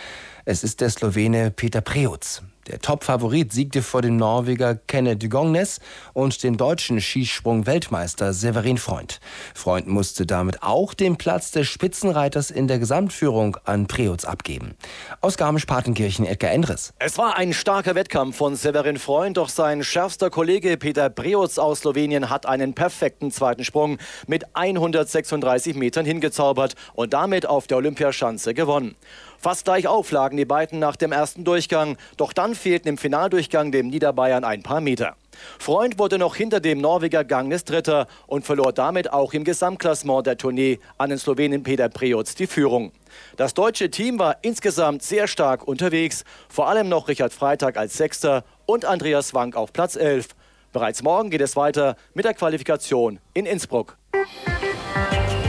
Es ist der Slowene Peter Preutz. Der Top-Favorit siegte vor dem Norweger Kenneth Dugongnes und dem deutschen Skisprung-Weltmeister Severin Freund. Freund musste damit auch den Platz des Spitzenreiters in der Gesamtführung an Preutz abgeben. Aus Garmisch-Partenkirchen Edgar Endres. Es war ein starker Wettkampf von Severin Freund, doch sein schärfster Kollege Peter Preutz aus Slowenien hat einen perfekten zweiten Sprung mit 136 Metern hingezaubert und damit auf der Olympiaschanze gewonnen. Fast gleich auf lagen die beiden nach dem ersten Durchgang, doch dann fehlten im Finaldurchgang dem Niederbayern ein paar Meter. Freund wurde noch hinter dem Norweger Gangnes Dritter und verlor damit auch im Gesamtklassement der Tournee an den Slowenen Peter Preutz die Führung. Das deutsche Team war insgesamt sehr stark unterwegs, vor allem noch Richard Freitag als Sechster und Andreas Wank auf Platz 11. Bereits morgen geht es weiter mit der Qualifikation in Innsbruck.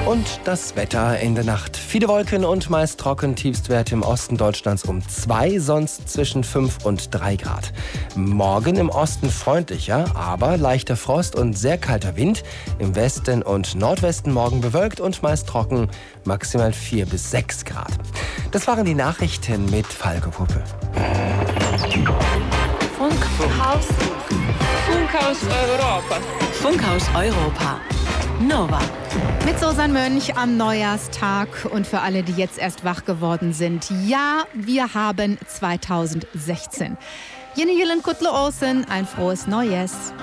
Und das Wetter in der Nacht. Viele Wolken und meist trocken, Tiefstwerte im Osten Deutschlands um 2, sonst zwischen 5 und 3 Grad. Morgen im Osten freundlicher, aber leichter Frost und sehr kalter Wind. Im Westen und Nordwesten morgen bewölkt und meist trocken, maximal 4 bis 6 Grad. Das waren die Nachrichten mit Falco Puppe. Funkhaus. Funkhaus Europa. Funkhaus Europa. Nova. Mit Susan Mönch am Neujahrstag und für alle, die jetzt erst wach geworden sind. Ja, wir haben 2016. Jenny Jelen Kutlo Olsen, ein frohes Neues.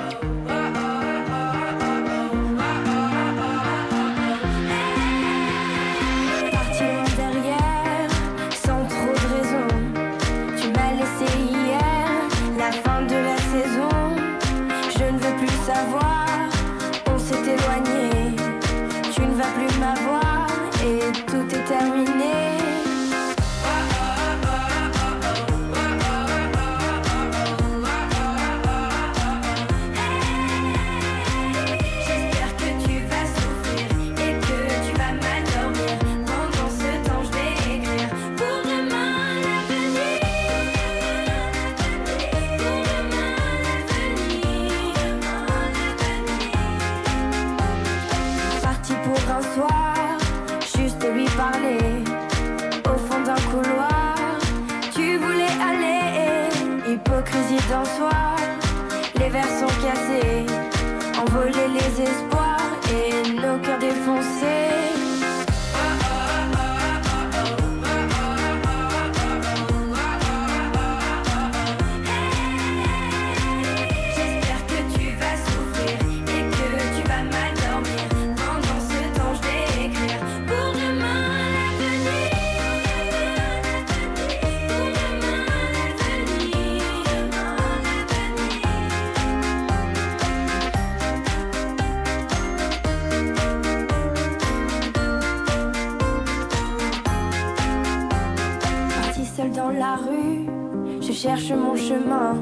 Cherche mon chemin,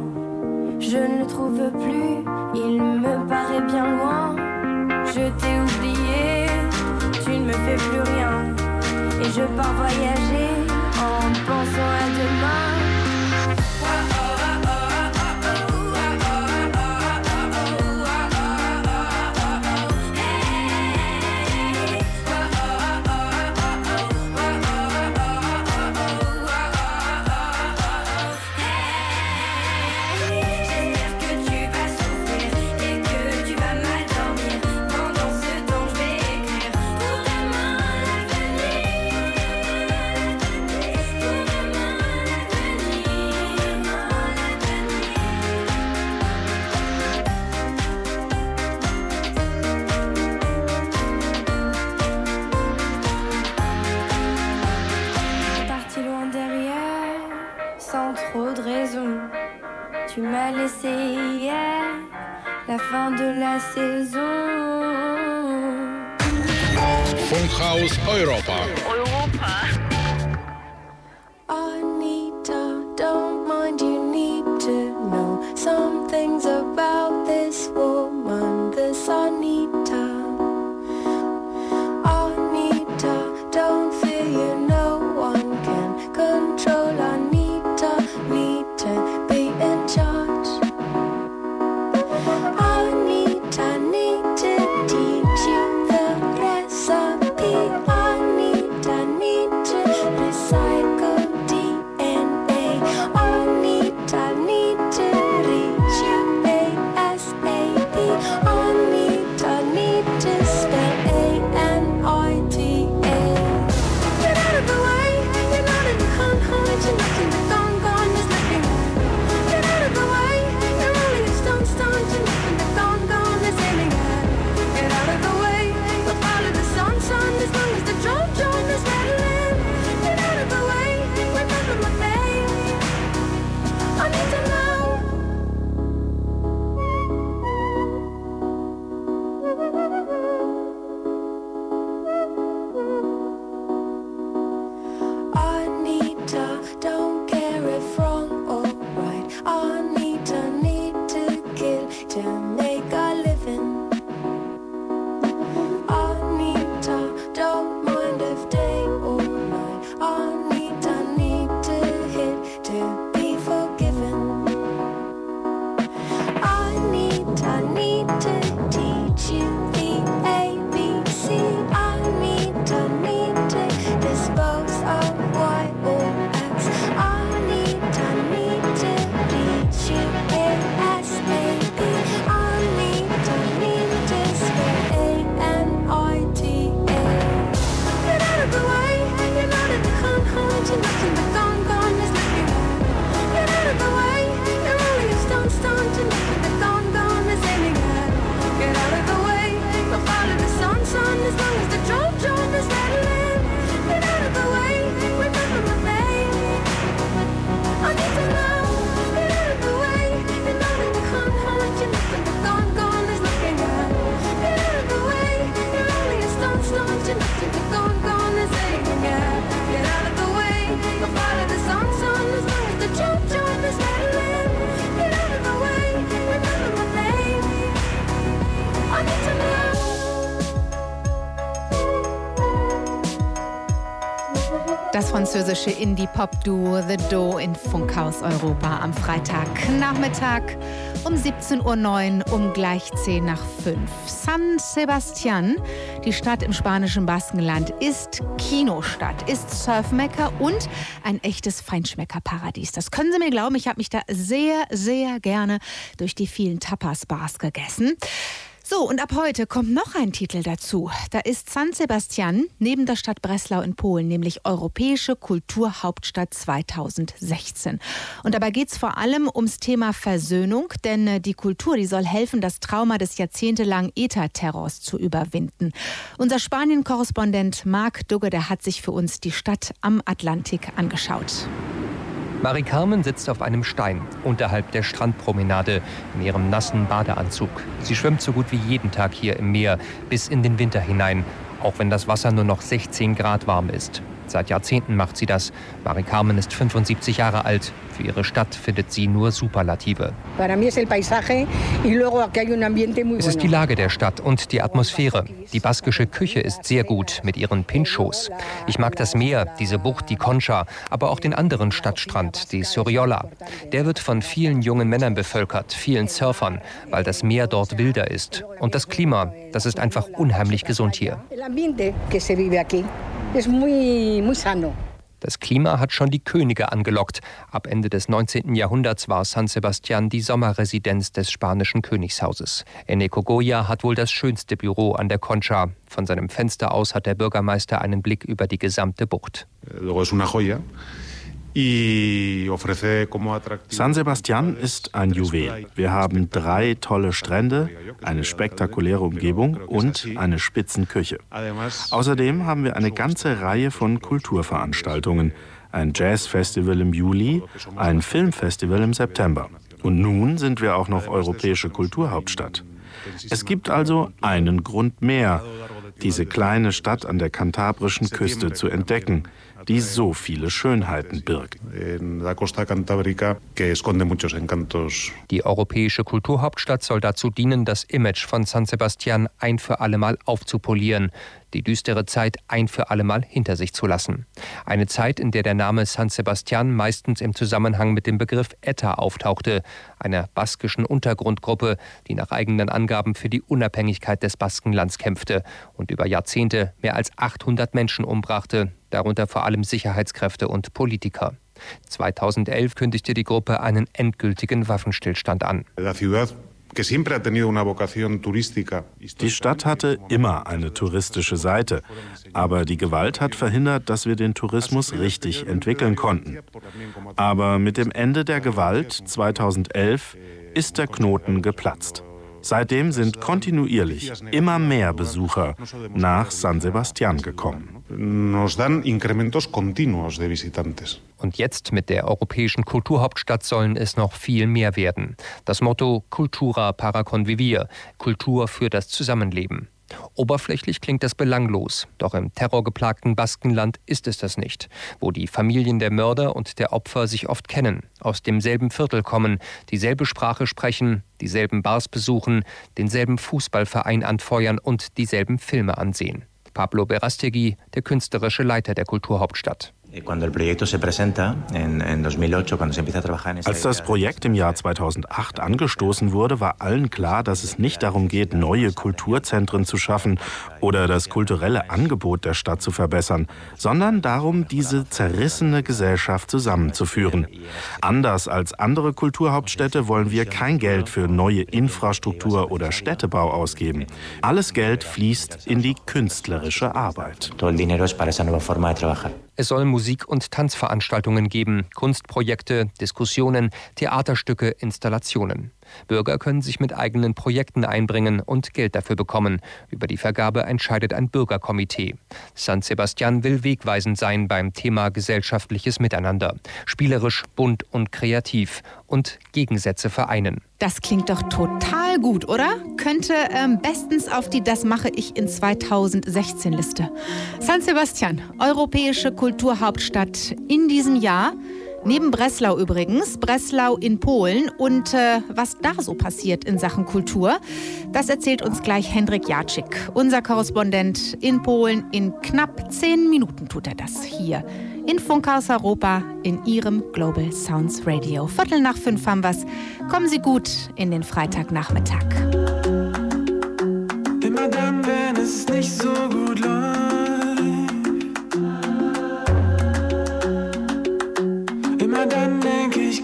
je ne le trouve plus, il me paraît bien loin. Je t'ai oublié, tu ne me fais plus rien, et je pars voyager Das französische Indie-Pop-Duo The Do in Funkhaus Europa am Freitagnachmittag um 17.09 Uhr um gleich 10 nach 5. San Sebastian, die Stadt im spanischen Baskenland, ist Kinostadt, ist Surfmecker und ein echtes Feinschmeckerparadies. Das können Sie mir glauben, ich habe mich da sehr, sehr gerne durch die vielen Tapas-Bars gegessen. So, und ab heute kommt noch ein Titel dazu. Da ist San Sebastian neben der Stadt Breslau in Polen, nämlich Europäische Kulturhauptstadt 2016. Und dabei geht es vor allem ums Thema Versöhnung, denn äh, die Kultur, die soll helfen, das Trauma des jahrzehntelangen ETA-Terrors zu überwinden. Unser Spanien-Korrespondent Marc Dugge, der hat sich für uns die Stadt am Atlantik angeschaut. Marie Carmen sitzt auf einem Stein unterhalb der Strandpromenade in ihrem nassen Badeanzug. Sie schwimmt so gut wie jeden Tag hier im Meer bis in den Winter hinein, auch wenn das Wasser nur noch 16 Grad warm ist. Seit Jahrzehnten macht sie das. Marie Carmen ist 75 Jahre alt. Für ihre Stadt findet sie nur Superlative. Es ist die Lage der Stadt und die Atmosphäre. Die baskische Küche ist sehr gut mit ihren Pinchos. Ich mag das Meer, diese Bucht, die Concha, aber auch den anderen Stadtstrand, die Suriola. Der wird von vielen jungen Männern bevölkert, vielen Surfern, weil das Meer dort wilder ist. Und das Klima, das ist einfach unheimlich gesund hier. Das Klima hat schon die Könige angelockt. Ab Ende des 19. Jahrhunderts war San Sebastian die Sommerresidenz des spanischen Königshauses. Eneco Goya hat wohl das schönste Büro an der Concha. Von seinem Fenster aus hat der Bürgermeister einen Blick über die gesamte Bucht. Luego es una joya. San Sebastian ist ein Juwel. Wir haben drei tolle Strände, eine spektakuläre Umgebung und eine Spitzenküche. Außerdem haben wir eine ganze Reihe von Kulturveranstaltungen. Ein Jazzfestival im Juli, ein Filmfestival im September. Und nun sind wir auch noch europäische Kulturhauptstadt. Es gibt also einen Grund mehr, diese kleine Stadt an der kantabrischen Küste zu entdecken die so viele Schönheiten birgt. Die europäische Kulturhauptstadt soll dazu dienen, das Image von San Sebastian ein für allemal aufzupolieren die düstere Zeit ein für allemal hinter sich zu lassen. Eine Zeit, in der der Name San Sebastian meistens im Zusammenhang mit dem Begriff ETA auftauchte, einer baskischen Untergrundgruppe, die nach eigenen Angaben für die Unabhängigkeit des Baskenlands kämpfte und über Jahrzehnte mehr als 800 Menschen umbrachte, darunter vor allem Sicherheitskräfte und Politiker. 2011 kündigte die Gruppe einen endgültigen Waffenstillstand an. Die Stadt hatte immer eine touristische Seite, aber die Gewalt hat verhindert, dass wir den Tourismus richtig entwickeln konnten. Aber mit dem Ende der Gewalt 2011 ist der Knoten geplatzt. Seitdem sind kontinuierlich immer mehr Besucher nach San Sebastian gekommen. Und jetzt mit der europäischen Kulturhauptstadt sollen es noch viel mehr werden. Das Motto Cultura para convivir, Kultur für das Zusammenleben. Oberflächlich klingt das belanglos, doch im terrorgeplagten Baskenland ist es das nicht, wo die Familien der Mörder und der Opfer sich oft kennen, aus demselben Viertel kommen, dieselbe Sprache sprechen, dieselben Bars besuchen, denselben Fußballverein anfeuern und dieselben Filme ansehen. Pablo Berastegui, der künstlerische Leiter der Kulturhauptstadt. Als das Projekt im Jahr 2008 angestoßen wurde, war allen klar, dass es nicht darum geht, neue Kulturzentren zu schaffen oder das kulturelle Angebot der Stadt zu verbessern, sondern darum, diese zerrissene Gesellschaft zusammenzuführen. Anders als andere Kulturhauptstädte wollen wir kein Geld für neue Infrastruktur oder Städtebau ausgeben. Alles Geld fließt in die künstlerische Arbeit. Es soll Musik- und Tanzveranstaltungen geben, Kunstprojekte, Diskussionen, Theaterstücke, Installationen. Bürger können sich mit eigenen Projekten einbringen und Geld dafür bekommen. Über die Vergabe entscheidet ein Bürgerkomitee. San Sebastian will wegweisend sein beim Thema gesellschaftliches Miteinander. Spielerisch, bunt und kreativ und Gegensätze vereinen. Das klingt doch total gut, oder? Könnte ähm, bestens auf die Das mache ich in 2016 Liste. San Sebastian, europäische Kulturhauptstadt in diesem Jahr. Neben Breslau übrigens, Breslau in Polen. Und äh, was da so passiert in Sachen Kultur, das erzählt uns gleich Hendrik Jacek, unser Korrespondent in Polen. In knapp zehn Minuten tut er das hier in Funkhaus Europa in Ihrem Global Sounds Radio. Viertel nach fünf haben wir's. Kommen Sie gut in den Freitagnachmittag. Immer dann, wenn es nicht so gut läuft.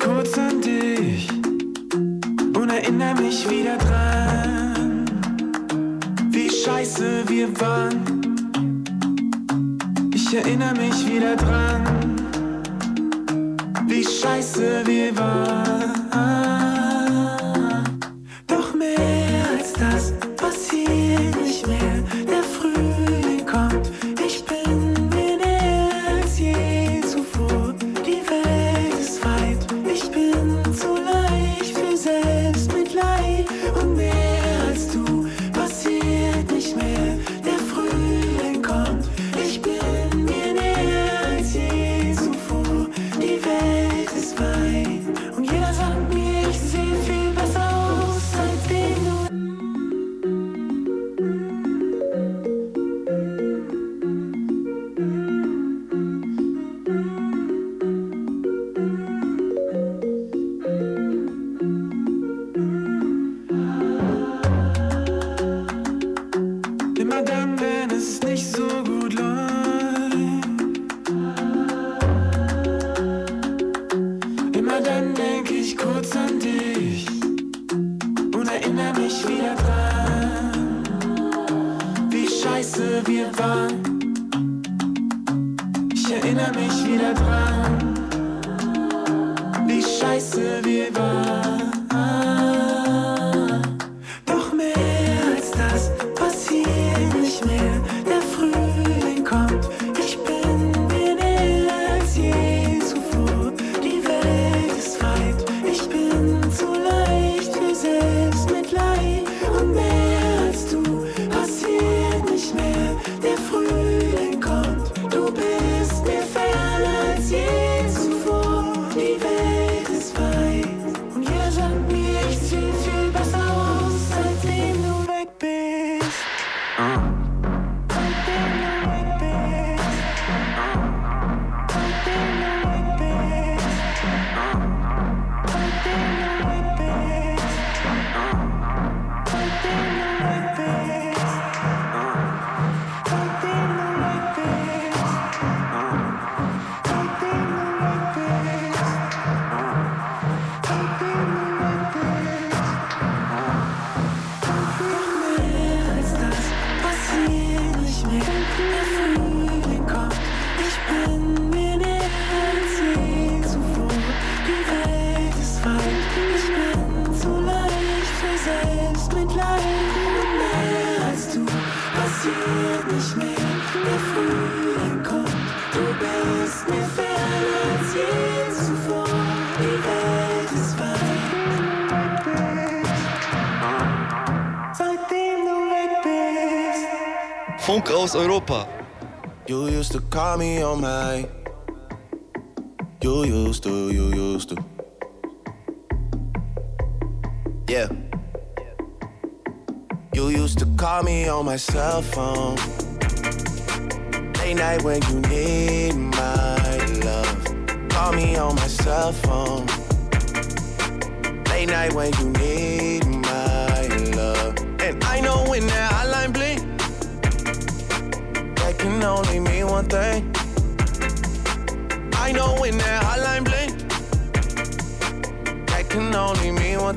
Kurz an dich und erinnere mich wieder dran, wie scheiße wir waren. Ich erinnere mich wieder dran, wie scheiße wir waren. Me on my. You used to, you used to. Yeah. You used to call me on my cell phone. Late night when you need my love. Call me on my cell phone. Late night when you need my love. And I know when that hotline blink, that can only mean one thing.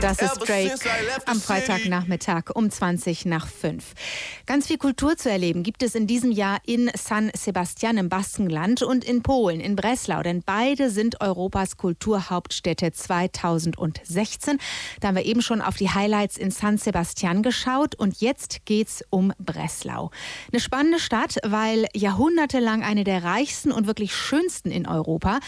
Das ist Drake am Freitagnachmittag um 20 nach 5. Ganz viel Kultur zu erleben gibt es in diesem Jahr in San Sebastian im Baskenland und in Polen, in Breslau, denn beide sind Europas Kulturhauptstädte 2016. Da haben wir eben schon auf die Highlights in San Sebastian geschaut und jetzt geht's um Breslau. Eine spannende Stadt, weil jahrhundertelang eine der reichsten und wirklich schönsten in Europa,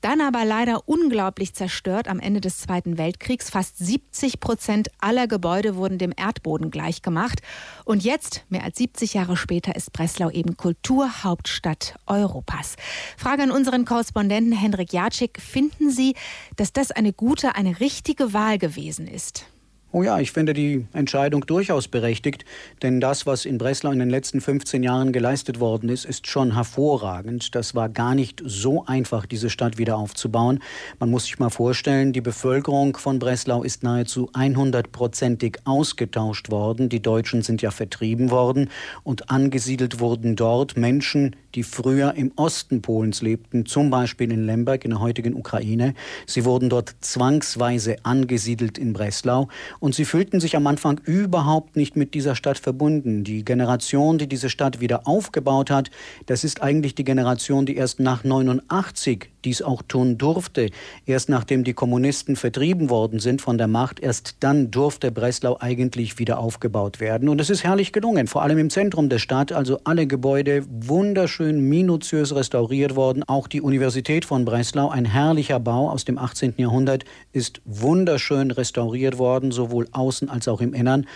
dann aber leider unglaublich zerstört am Ende des Zweiten Weltkriegs. Fast 70 Prozent aller Gebäude wurden dem Erdboden gleichgemacht. Und jetzt, mehr als 70 Jahre später, ist Breslau eben Kulturhauptstadt Europas. Frage an unseren Korrespondenten Hendrik Jacek. Finden Sie, dass das eine gute, eine richtige Wahl gewesen ist? Oh ja, ich finde die Entscheidung durchaus berechtigt, denn das, was in Breslau in den letzten 15 Jahren geleistet worden ist, ist schon hervorragend. Das war gar nicht so einfach, diese Stadt wieder aufzubauen. Man muss sich mal vorstellen, die Bevölkerung von Breslau ist nahezu 100-prozentig ausgetauscht worden. Die Deutschen sind ja vertrieben worden und angesiedelt wurden dort Menschen, die früher im Osten Polens lebten, zum Beispiel in Lemberg in der heutigen Ukraine. Sie wurden dort zwangsweise angesiedelt in Breslau und sie fühlten sich am Anfang überhaupt nicht mit dieser Stadt verbunden. Die Generation, die diese Stadt wieder aufgebaut hat, das ist eigentlich die Generation, die erst nach 89 dies auch tun durfte. Erst nachdem die Kommunisten vertrieben worden sind von der Macht, erst dann durfte Breslau eigentlich wieder aufgebaut werden. Und es ist herrlich gelungen, vor allem im Zentrum der Stadt, also alle Gebäude wunderschön minutiös restauriert worden. Auch die Universität von Breslau, ein herrlicher Bau aus dem 18. Jahrhundert, ist wunderschön restauriert worden, sowohl außen als auch im Innern.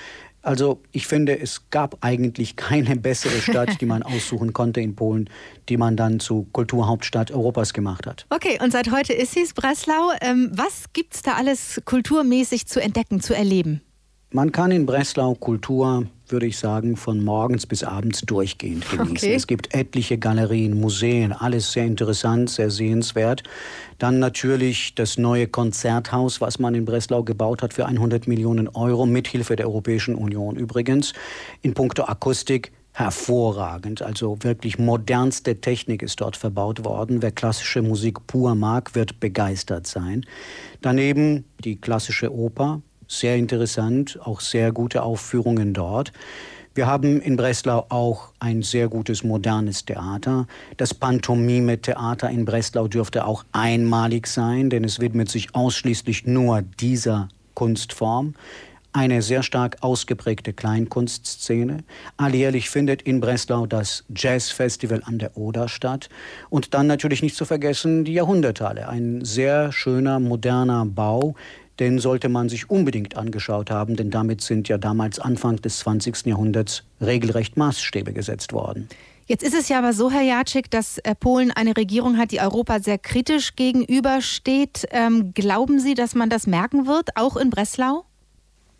Also ich finde, es gab eigentlich keine bessere Stadt, die man [LAUGHS] aussuchen konnte in Polen, die man dann zu Kulturhauptstadt Europas gemacht hat. Okay, und seit heute ist sie es, Breslau. Ähm, was gibt es da alles kulturmäßig zu entdecken, zu erleben? Man kann in Breslau Kultur, würde ich sagen, von morgens bis abends durchgehend genießen. Okay. Es gibt etliche Galerien, Museen, alles sehr interessant, sehr sehenswert. Dann natürlich das neue Konzerthaus, was man in Breslau gebaut hat für 100 Millionen Euro, mithilfe der Europäischen Union übrigens. In puncto Akustik hervorragend. Also wirklich modernste Technik ist dort verbaut worden. Wer klassische Musik pur mag, wird begeistert sein. Daneben die klassische Oper, sehr interessant, auch sehr gute Aufführungen dort. Wir haben in Breslau auch ein sehr gutes modernes Theater. Das Pantomime-Theater in Breslau dürfte auch einmalig sein, denn es widmet sich ausschließlich nur dieser Kunstform. Eine sehr stark ausgeprägte Kleinkunstszene. Alljährlich findet in Breslau das Jazzfestival an der Oder statt. Und dann natürlich nicht zu vergessen die Jahrhunderthalle. Ein sehr schöner, moderner Bau, den sollte man sich unbedingt angeschaut haben, denn damit sind ja damals Anfang des 20. Jahrhunderts regelrecht Maßstäbe gesetzt worden. Jetzt ist es ja aber so, Herr Jacek, dass äh, Polen eine Regierung hat, die Europa sehr kritisch gegenübersteht. Ähm, glauben Sie, dass man das merken wird, auch in Breslau?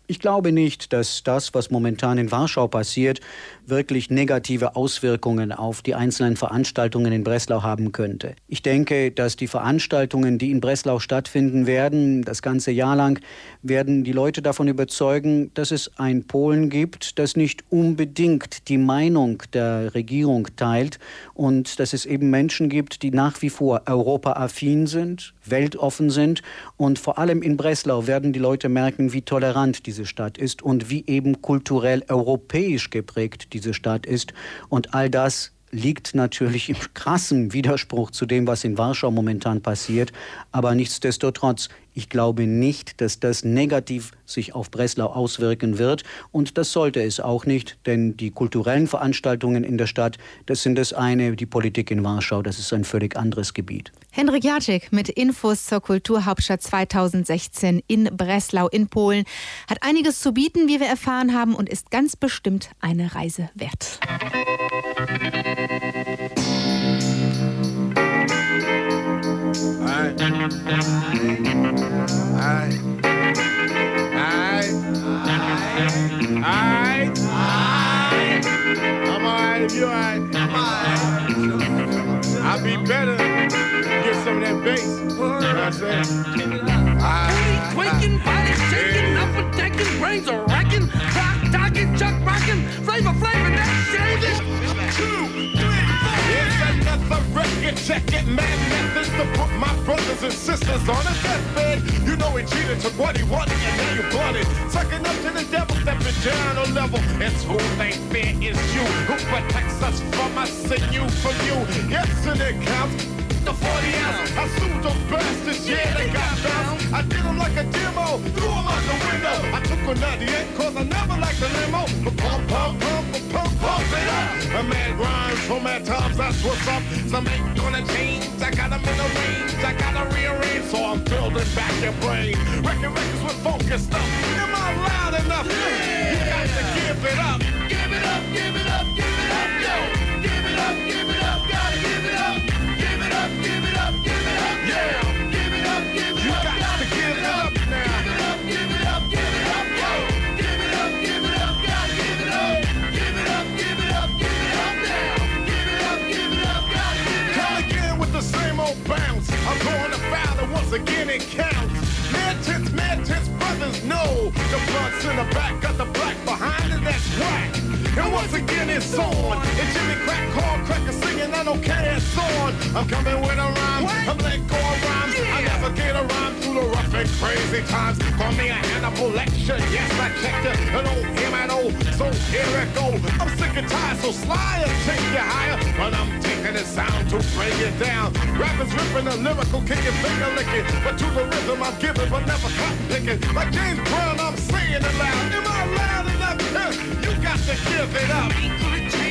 Ich glaube nicht, dass das, was momentan in Warschau passiert, wirklich negative Auswirkungen auf die einzelnen Veranstaltungen in Breslau haben könnte. Ich denke, dass die Veranstaltungen, die in Breslau stattfinden werden, das ganze Jahr lang, werden die Leute davon überzeugen, dass es ein Polen gibt, das nicht unbedingt die Meinung der Regierung teilt und dass es eben Menschen gibt, die nach wie vor europaaffin sind, weltoffen sind und vor allem in Breslau werden die Leute merken, wie tolerant diese Stadt ist und wie eben kulturell europäisch geprägt diese Stadt ist. Und all das liegt natürlich im [LAUGHS] krassen Widerspruch zu dem, was in Warschau momentan passiert. Aber nichtsdestotrotz, ich glaube nicht, dass das negativ sich auf Breslau auswirken wird. Und das sollte es auch nicht, denn die kulturellen Veranstaltungen in der Stadt, das sind das eine, die Politik in Warschau, das ist ein völlig anderes Gebiet. Hendrik Jacek mit Infos zur Kulturhauptstadt 2016 in Breslau in Polen hat einiges zu bieten, wie wir erfahren haben, und ist ganz bestimmt eine Reise wert. You alright? I'll be better. Get some of that bass. You know what I'm saying? Booty quaking, body shaking, up attacking, brains are racking, clock talking, chuck rocking, flavor flavor, that shaving. Two, three, another record, check it, man. Methods to put my brothers and sisters on a deathbed. You know he cheated, took what he wanted, and now you it. Sucking up to the devil, stepping down a level. It's who they fear is you. Who protects us from us and you from you. Yes, and it counts. The 40 ounce. I sued those bastards, yeah, they got bounced. I did them like a demo, threw them out the window. I took a 98 cause I never liked the limo. But pump, pump, pump, pump, pump, pump it up. A man grinds for mad times, that's what's up. Some ain't gonna change. I got them in the range. I gotta rearrange, so I'm building back your brain. Record records with focus stuff. Am I loud enough? You got to give it up. Give it up, give it up, give it up, yo. Give it up, give it up, gotta give it up. Again it counts. Mad tits, mad tits, brothers know. The front's in the back, got the black behind it, that's whack. And once again it's on. And Jimmy Crack call cracker singing, I don't care it's on. I'm coming with a and crazy times. Call me a Hannibal lecture, yes I checked it. An old him and oh, so here it go. I'm sick and tired, so sly and take you higher. But I'm taking the sound to bring it down. Rappers ripping the lyrical, kicking, finger licking. But to the rhythm I'm giving, but never cotton picking. Like James Brown, I'm saying it loud. Am I loud enough? You got to give it up.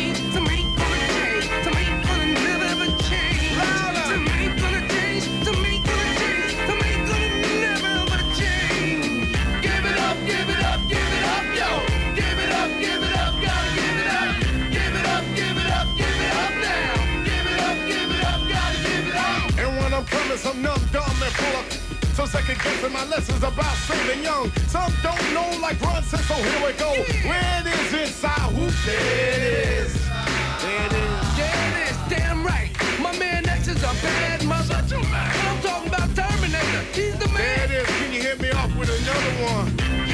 Some numb, dumb, and full of. So second guessing my lessons about saving young. Some don't know like run since, so here we go. Where it is inside, who there it is. There it is. Yeah, it is, damn right. My man X is a bad mother. I'm talking about Terminator. He's the man. There it is. Can you hit me off with another one?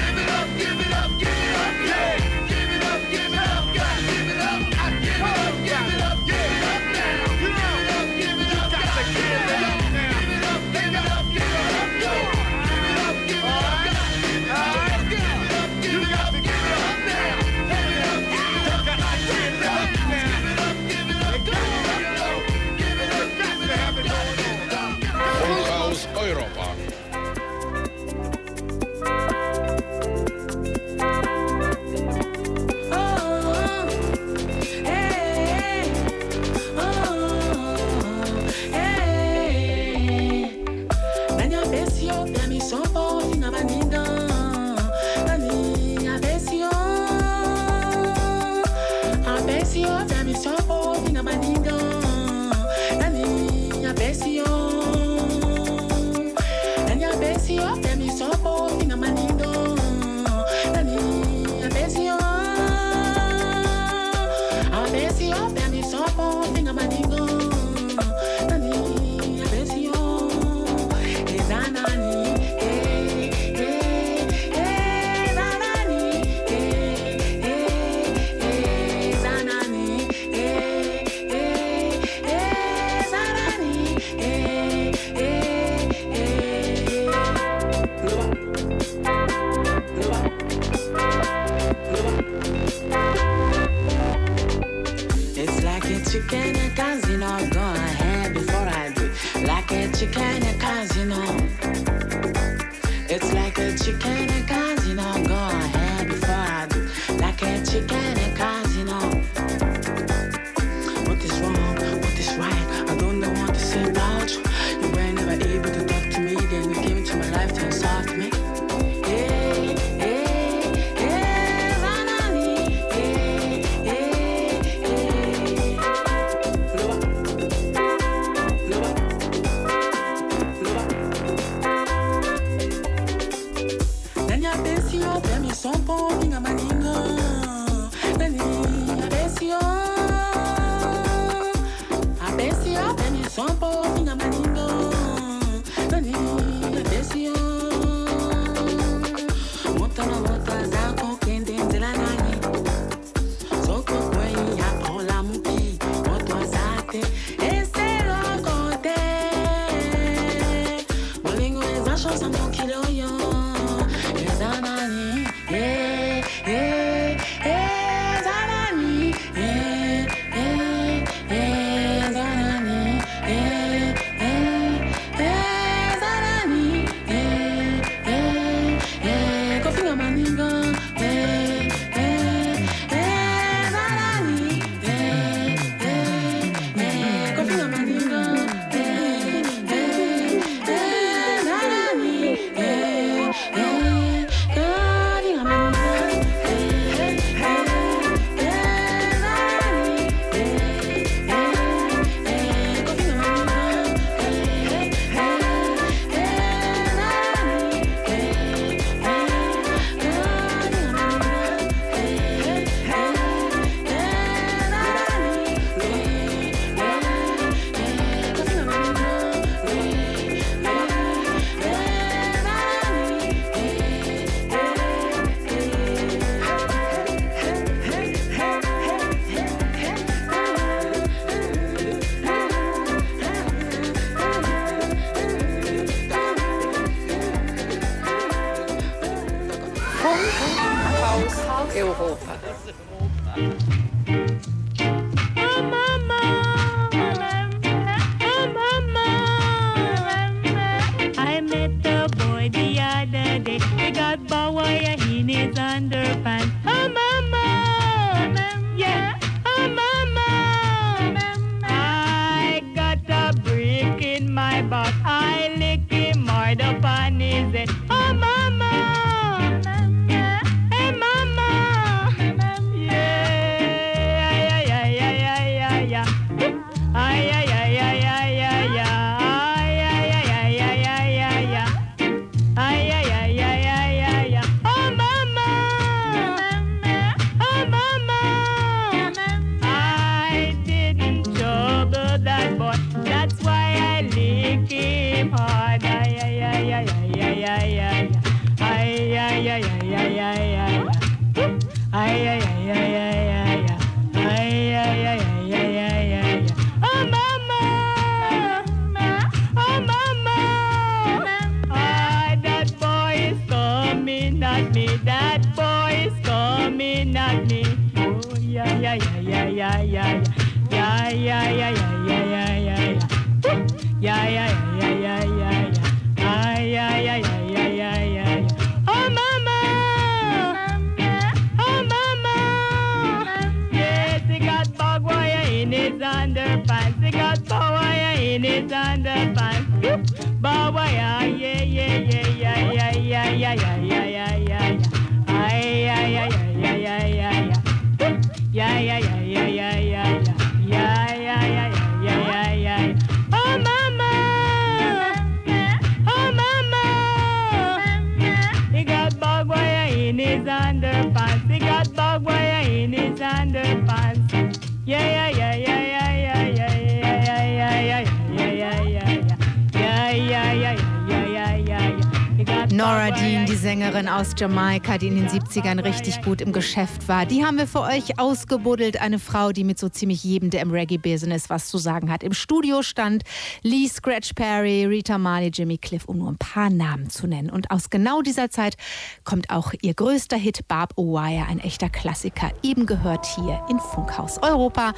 Sängerin aus Jamaika, die in den 70ern richtig gut im Geschäft war. Die haben wir für euch ausgebuddelt. Eine Frau, die mit so ziemlich jedem, der im Reggae-Business was zu sagen hat, im Studio stand. Lee Scratch Perry, Rita Marley, Jimmy Cliff, um nur ein paar Namen zu nennen. Und aus genau dieser Zeit kommt auch ihr größter Hit Barb O'Wire, ein echter Klassiker, eben gehört hier in Funkhaus Europa.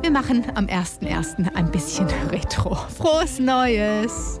Wir machen am 1.1. ein bisschen [LAUGHS] Retro. Frohes Neues!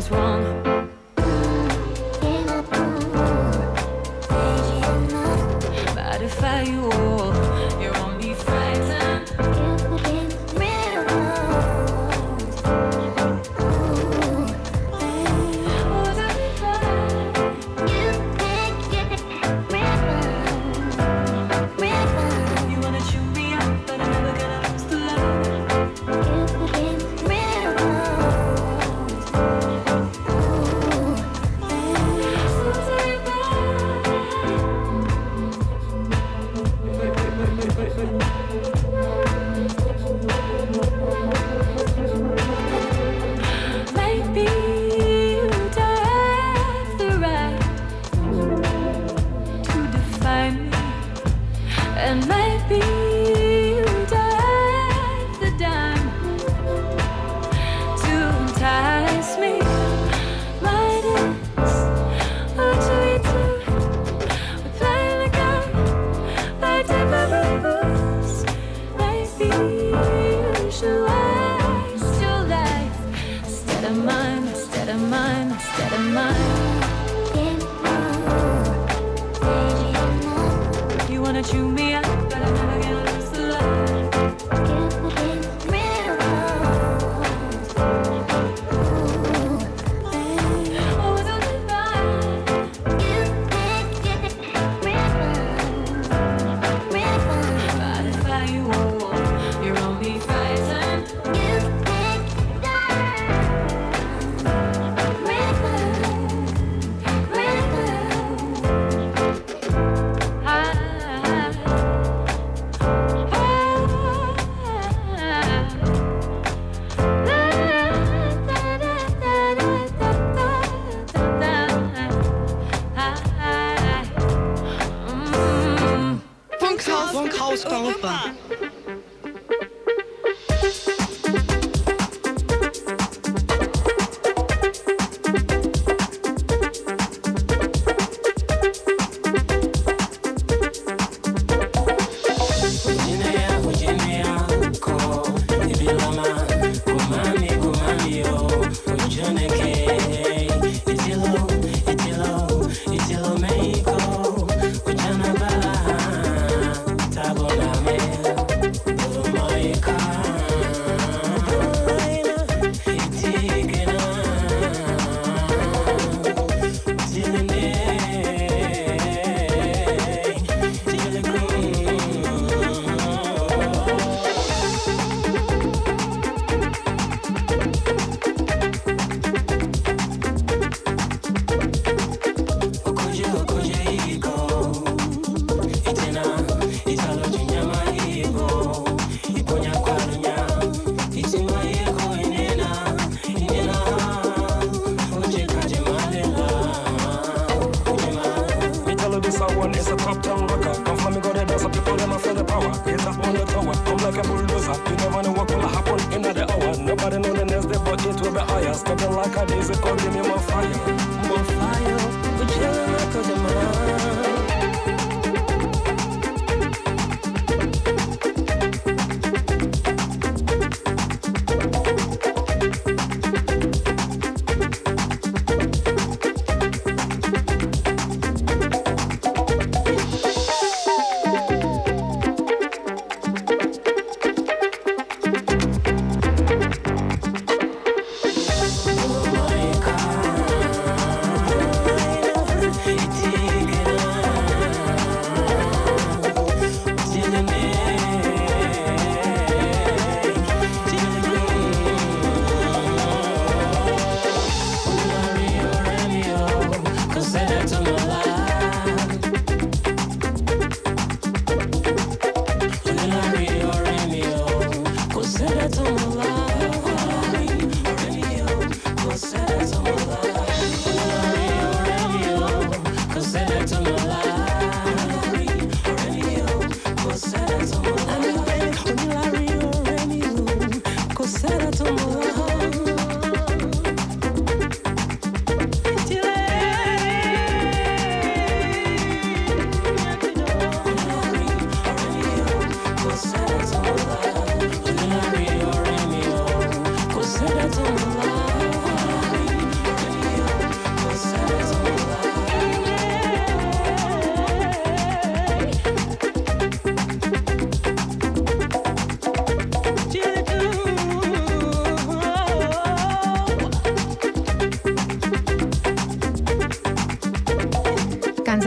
was wrong.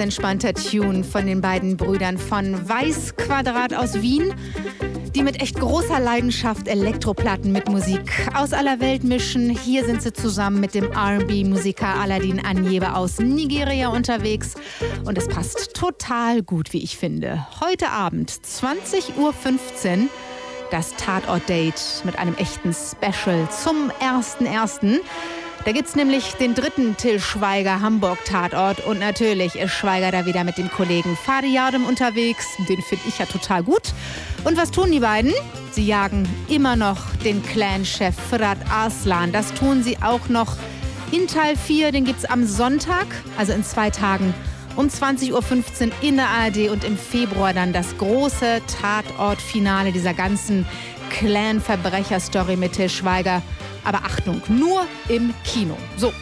Entspannter Tune von den beiden Brüdern von Weißquadrat aus Wien, die mit echt großer Leidenschaft Elektroplatten mit Musik aus aller Welt mischen. Hier sind sie zusammen mit dem RB-Musiker Aladdin Anyebe aus Nigeria unterwegs. Und es passt total gut, wie ich finde. Heute Abend, 20.15 Uhr, das Tatort-Date mit einem echten Special zum 1.1. Da gibt's nämlich den dritten Till Schweiger Hamburg-Tatort und natürlich ist Schweiger da wieder mit dem Kollegen Fadi Yardem unterwegs. Den finde ich ja total gut. Und was tun die beiden? Sie jagen immer noch den Clan-Chef Fırat Arslan. Das tun sie auch noch in Teil 4. Den gibt's am Sonntag, also in zwei Tagen um 20.15 Uhr in der ARD und im Februar dann das große Tatort-Finale dieser ganzen Clan-Verbrecher-Story mit Till Schweiger. Aber Achtung, nur im Kino. So.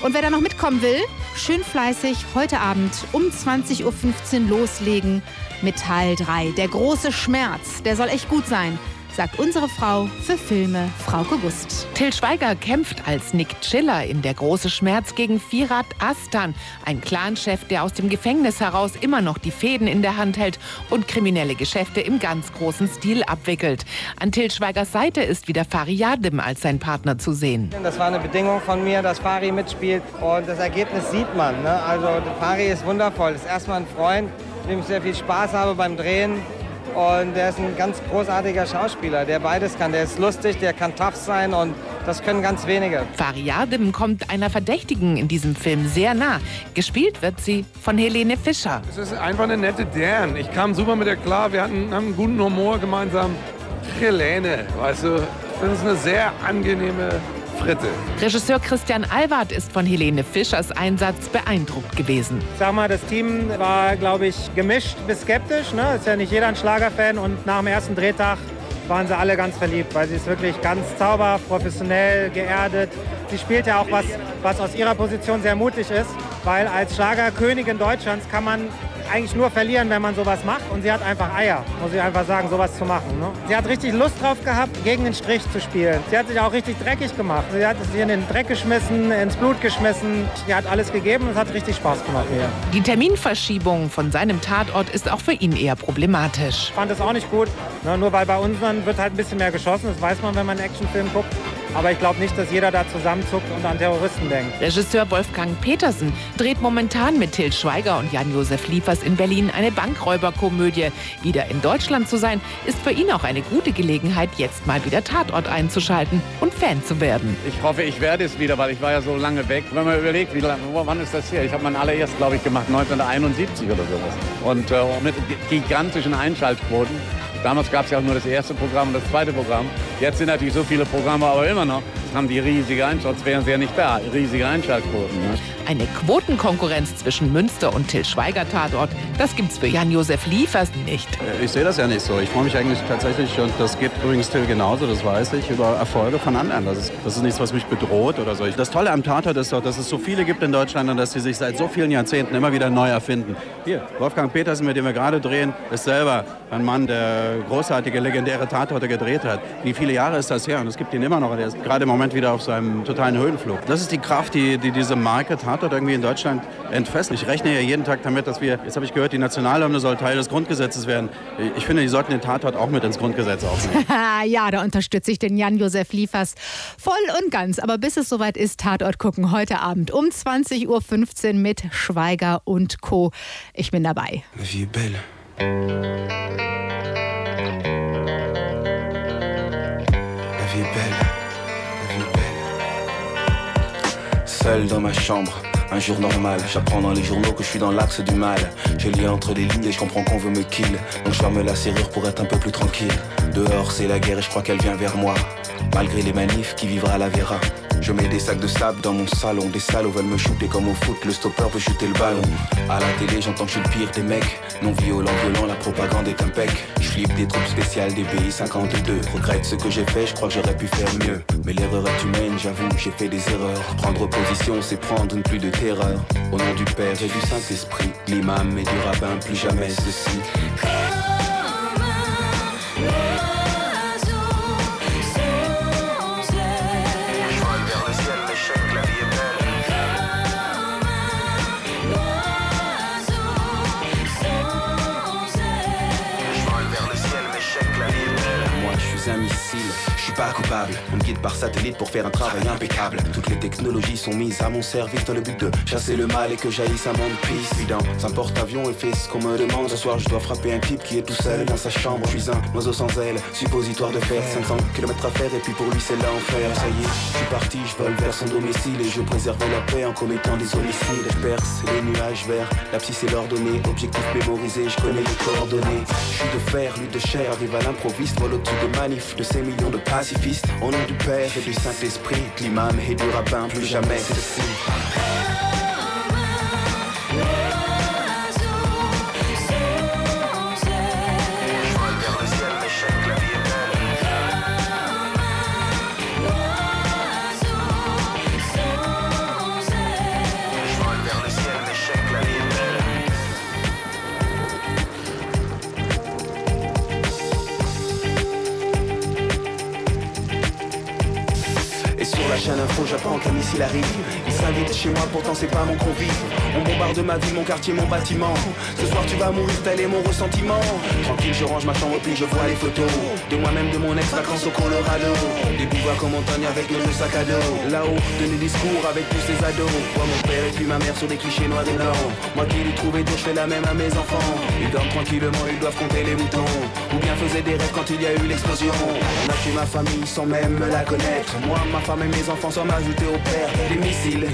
Und wer da noch mitkommen will, schön fleißig heute Abend um 20.15 Uhr loslegen mit Teil 3. Der große Schmerz, der soll echt gut sein sagt unsere Frau für Filme, Frauke Gust. Till Schweiger kämpft als Nick Chiller in Der große Schmerz gegen Firat Astan, ein Clanchef, der aus dem Gefängnis heraus immer noch die Fäden in der Hand hält und kriminelle Geschäfte im ganz großen Stil abwickelt. An Till Schweigers Seite ist wieder Fari Yadim als sein Partner zu sehen. Das war eine Bedingung von mir, dass Fari mitspielt und das Ergebnis sieht man. Ne? Also Fari ist wundervoll, ist erstmal ein Freund, mit dem ich sehr viel Spaß habe beim Drehen. Und der ist ein ganz großartiger Schauspieler, der beides kann. Der ist lustig, der kann tough sein und das können ganz wenige. Fariadim kommt einer Verdächtigen in diesem Film sehr nah. Gespielt wird sie von Helene Fischer. Es ist einfach eine nette Dern. Ich kam super mit ihr klar. Wir hatten, haben einen guten Humor gemeinsam. Helene, weißt du, das ist eine sehr angenehme Fritte. Regisseur Christian Alward ist von Helene Fischers Einsatz beeindruckt gewesen. Sag mal, das Team war, glaube ich, gemischt bis skeptisch. Ne? Ist ja nicht jeder ein Schlagerfan und nach dem ersten Drehtag waren sie alle ganz verliebt, weil sie ist wirklich ganz zauberhaft, professionell, geerdet. Sie spielt ja auch was, was aus ihrer Position sehr mutig ist, weil als Schlagerkönigin Deutschlands kann man eigentlich nur verlieren, wenn man sowas macht. Und sie hat einfach Eier, muss ich einfach sagen, sowas zu machen. Ne? Sie hat richtig Lust drauf gehabt, gegen den Strich zu spielen. Sie hat sich auch richtig dreckig gemacht. Sie hat sich in den Dreck geschmissen, ins Blut geschmissen. Sie hat alles gegeben und es hat richtig Spaß gemacht ihr. Die Terminverschiebung von seinem Tatort ist auch für ihn eher problematisch. Ich fand es auch nicht gut, ne? nur weil bei uns dann wird halt ein bisschen mehr geschossen. Das weiß man, wenn man einen Actionfilm guckt. Aber ich glaube nicht, dass jeder da zusammenzuckt und an Terroristen denkt. Regisseur Wolfgang Petersen dreht momentan mit Till Schweiger und Jan-Josef Liefers in Berlin eine Bankräuberkomödie. Wieder in Deutschland zu sein, ist für ihn auch eine gute Gelegenheit, jetzt mal wieder Tatort einzuschalten und Fan zu werden. Ich hoffe, ich werde es wieder, weil ich war ja so lange weg. Wenn man überlegt, wie lange, wann ist das her? Ich habe mein allererst, glaube ich, gemacht 1971 oder sowas. Und äh, mit gigantischen Einschaltquoten. Damals gab es ja auch nur das erste Programm und das zweite Programm. Jetzt sind natürlich so viele Programme, aber immer noch haben die riesige Einschaltquoten, sonst wären sie ja nicht da. Riesige Einschaltquoten. Ne? Eine Quotenkonkurrenz zwischen Münster und Till Schweiger Tatort, das gibt's für Jan-Josef Liefers nicht. Äh, Ich sehe das ja nicht so. Ich freue mich eigentlich tatsächlich, und das geht übrigens Till genauso, das weiß ich, über Erfolge von anderen. Das ist, das ist nichts, was mich bedroht oder so. Das Tolle am Tatort ist doch, dass es so viele gibt in Deutschland und dass sie sich seit so vielen Jahrzehnten immer wieder neu erfinden. Hier, Wolfgang Petersen, mit dem wir gerade drehen, ist selber ein Mann, der großartige, legendäre Tatorte gedreht hat. Wie viele Jahre ist das her? Und es gibt ihn immer noch. Er ist gerade im Moment wieder auf seinem totalen Höhenflug. Das ist die Kraft, die, die diese Marke Tatort irgendwie in Deutschland entfesselt. Ich rechne ja jeden Tag damit, dass wir, jetzt habe ich gehört, die Nationalhymne soll Teil des Grundgesetzes werden. Ich finde, die sollten den Tatort auch mit ins Grundgesetz aufnehmen. [LAUGHS] ja, da unterstütze ich den Jan-Josef Liefers voll und ganz. Aber bis es soweit ist, Tatort gucken heute Abend um 20.15 Uhr mit Schweiger und Co. Ich bin dabei. Est belle. Dans ma chambre. Un jour normal, j'apprends dans les journaux que je suis dans l'axe du mal. Je lis entre les lignes et je comprends qu'on veut me kill. Donc je ferme la serrure pour être un peu plus tranquille. Dehors c'est la guerre et je crois qu'elle vient vers moi. Malgré les manifs, qui vivra la verra. Je mets des sacs de sable dans mon salon. Des salauds veulent me shooter comme au foot. Le stopper veut shooter le ballon. À la télé, j'entends que je suis le pire des mecs. Non violent, violent, la propagande est impec. Je flippe des troupes spéciales des BI 52. Regrette ce que j'ai fait, je crois que j'aurais pu faire mieux. Mais l'erreur est humaine, j'avoue, j'ai fait des erreurs. Prendre position, c'est prendre une pluie de terreur. Au nom du Père et du Saint-Esprit, l'imam et du rabbin, plus jamais ceci. On me guide par satellite pour faire un travail impeccable. Toutes les technologies sont mises à mon service dans le but de chasser le mal et que jaillisse un monde peace. Puis dans un porte-avions et fais ce qu'on me demande. Ce soir, je dois frapper un type qui est tout seul dans sa chambre. Je suis un oiseau sans aile, suppositoire de fer. 500 km à faire et puis pour lui, c'est l'enfer. Ça y est, je suis parti, je vole vers son domicile et je préserve la paix en commettant des homicides. Je perce les nuages verts, la psy c'est l'ordonnée. Objectif mémorisé, je connais les coordonnées. Je suis de fer, lui de chair, arrive à l'improviste. Vol au-dessus des manifs de ces millions de pacifistes. Au nom du Père et du Saint-Esprit, l'imam et du rabbin, plus jamais ceci. La chaîne info, j'apprends qu'un missile arrive. S'invite chez moi, pourtant c'est pas mon convive. On bombarde ma vie, mon quartier, mon bâtiment. Ce soir tu vas mourir, tel est mon ressentiment. Tranquille, je range ma chambre, puis je vois les photos. De moi-même, de mon ex-vacances au Colorado. Des boulevards comme montagne avec nos deux sacs à dos. Là-haut, de discours avec tous ces ados. Moi, mon père et puis ma mère sur des clichés noirs et blancs. Moi qui lui trouvais dur, je fais la même à mes enfants. Ils dorment tranquillement, ils doivent compter les moutons. Ou bien faisaient des rêves quand il y a eu l'explosion. On a tué ma famille sans même me la connaître. Moi, ma femme et mes enfants sans m'ajouter au père. Des missiles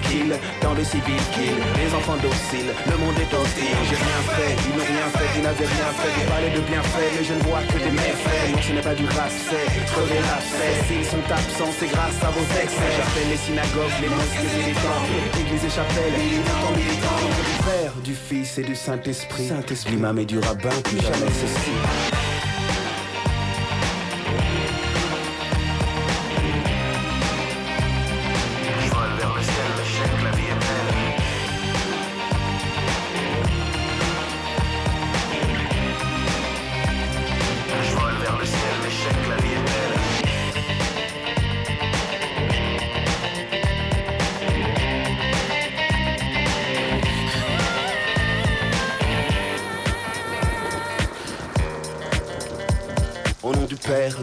dans le civil kill. Les enfants dociles, le monde est hostile. J'ai rien fait, ils n'ont rien fait, ils n'avaient rien fait. Ils parlaient de bienfaits, mais je ne vois que des méfaits. Non, ce n'est pas du rap, c'est crever la fête. S'ils sont absents, c'est grâce à vos excès. J'appelle les synagogues, les mosquées et les temples. Églises et chapelles, militants, militants. Du Père, du Fils et du Saint-Esprit. Saint-Esprit, l'imam et du rabbin, plus jamais ceci.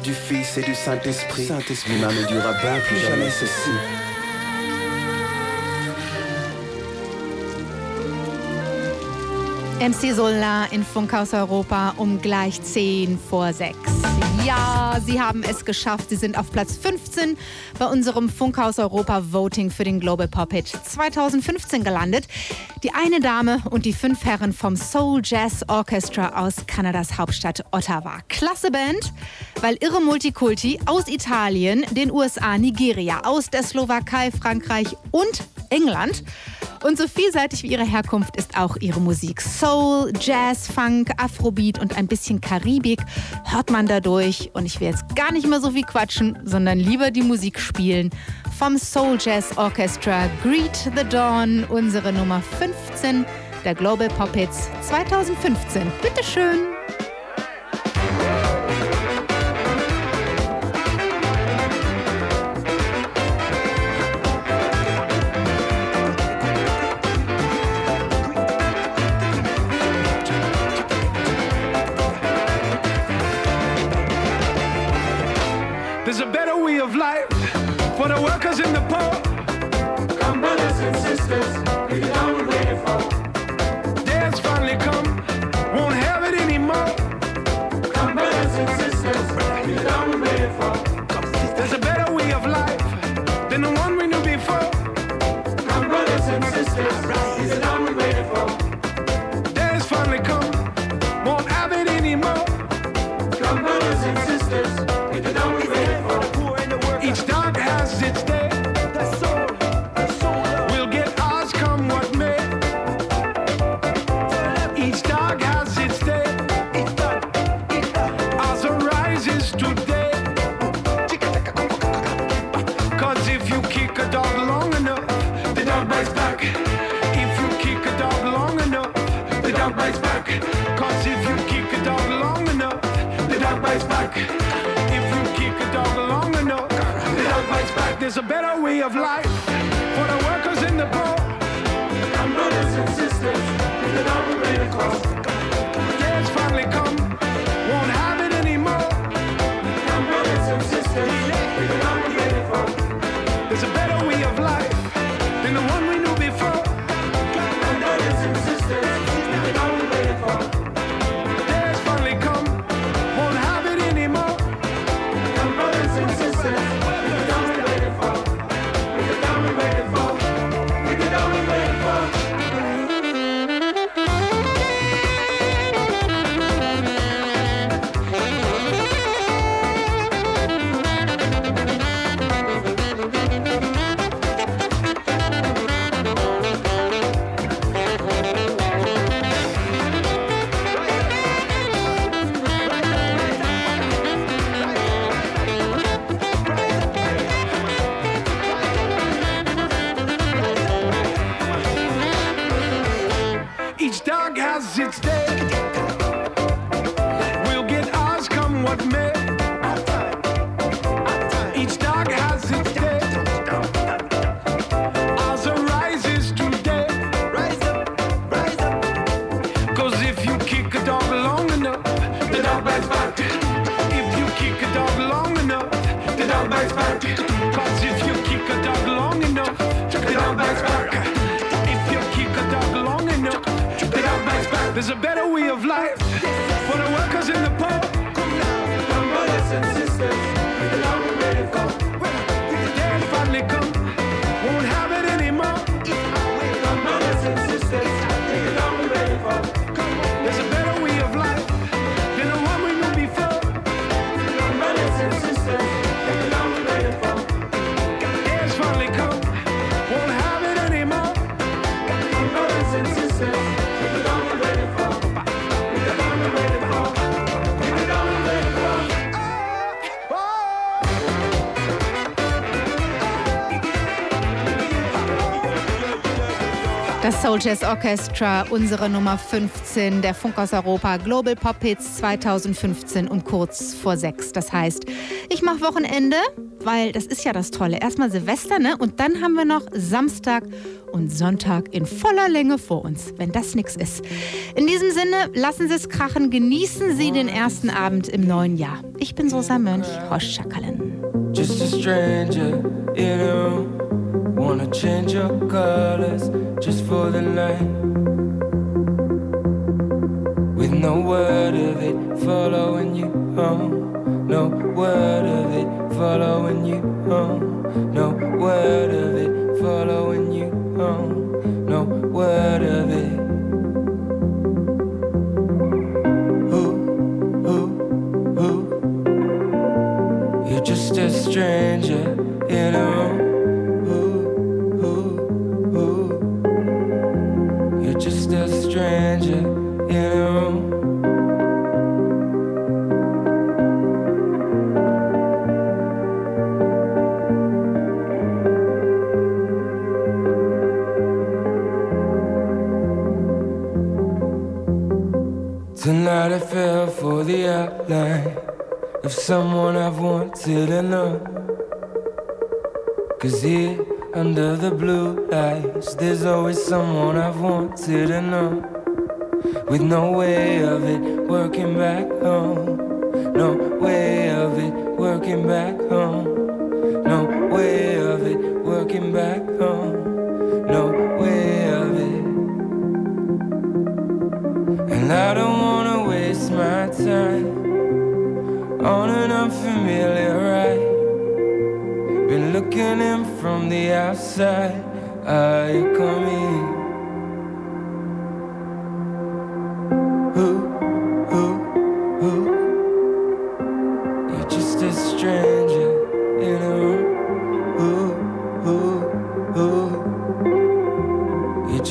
Du Fils et du Saint-Esprit, Saint-Esprit, et du rabbin, plus jamais ceci. MC Solar in Funkhaus Europa um gleich 10 vor 6. Ja, Sie haben es geschafft. Sie sind auf Platz 15 bei unserem Funkhaus Europa Voting für den Global Pop Hit 2015 gelandet. Die eine Dame und die fünf Herren vom Soul Jazz Orchestra aus Kanadas Hauptstadt Ottawa. Klasse Band, weil irre Multikulti aus Italien, den USA, Nigeria, aus der Slowakei, Frankreich und England. Und so vielseitig wie ihre Herkunft ist auch ihre Musik. Soul, Jazz, Funk, Afrobeat und ein bisschen Karibik hört man dadurch. Und ich will jetzt gar nicht mehr so viel quatschen, sondern lieber die Musik spielen. Vom Soul Jazz Orchestra Greet the Dawn, unsere Nummer 15 der Global Pop Hits 2015. Bitteschön. There's workers in the poor. Come, brothers and sisters, There's a better way of life for the workers and the poor. And brothers and sisters, with the dog ready cross. Days finally come, Soul Jazz Orchestra, unsere Nummer 15 der Funk aus Europa Global Pop Hits 2015 um kurz vor sechs. Das heißt, ich mache Wochenende, weil das ist ja das Tolle. Erstmal Silvester, ne? Und dann haben wir noch Samstag und Sonntag in voller Länge vor uns, wenn das nichts ist. In diesem Sinne, lassen Sie es krachen, genießen Sie den ersten Abend im neuen Jahr. Ich bin Sosa Mönch, Horst Schakalen. Just a stranger in a room. Wanna change your colors just for the night. With no word of it following you home, no word. did enough with no way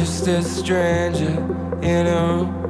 just a stranger in a room.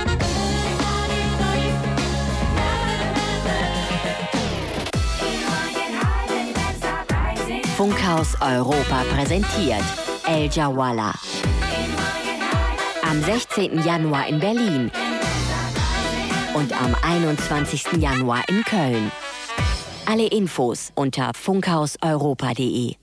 Funkhaus Europa präsentiert El Jawala. Am 16. Januar in Berlin und am 21. Januar in Köln. Alle Infos unter funkhauseuropa.de.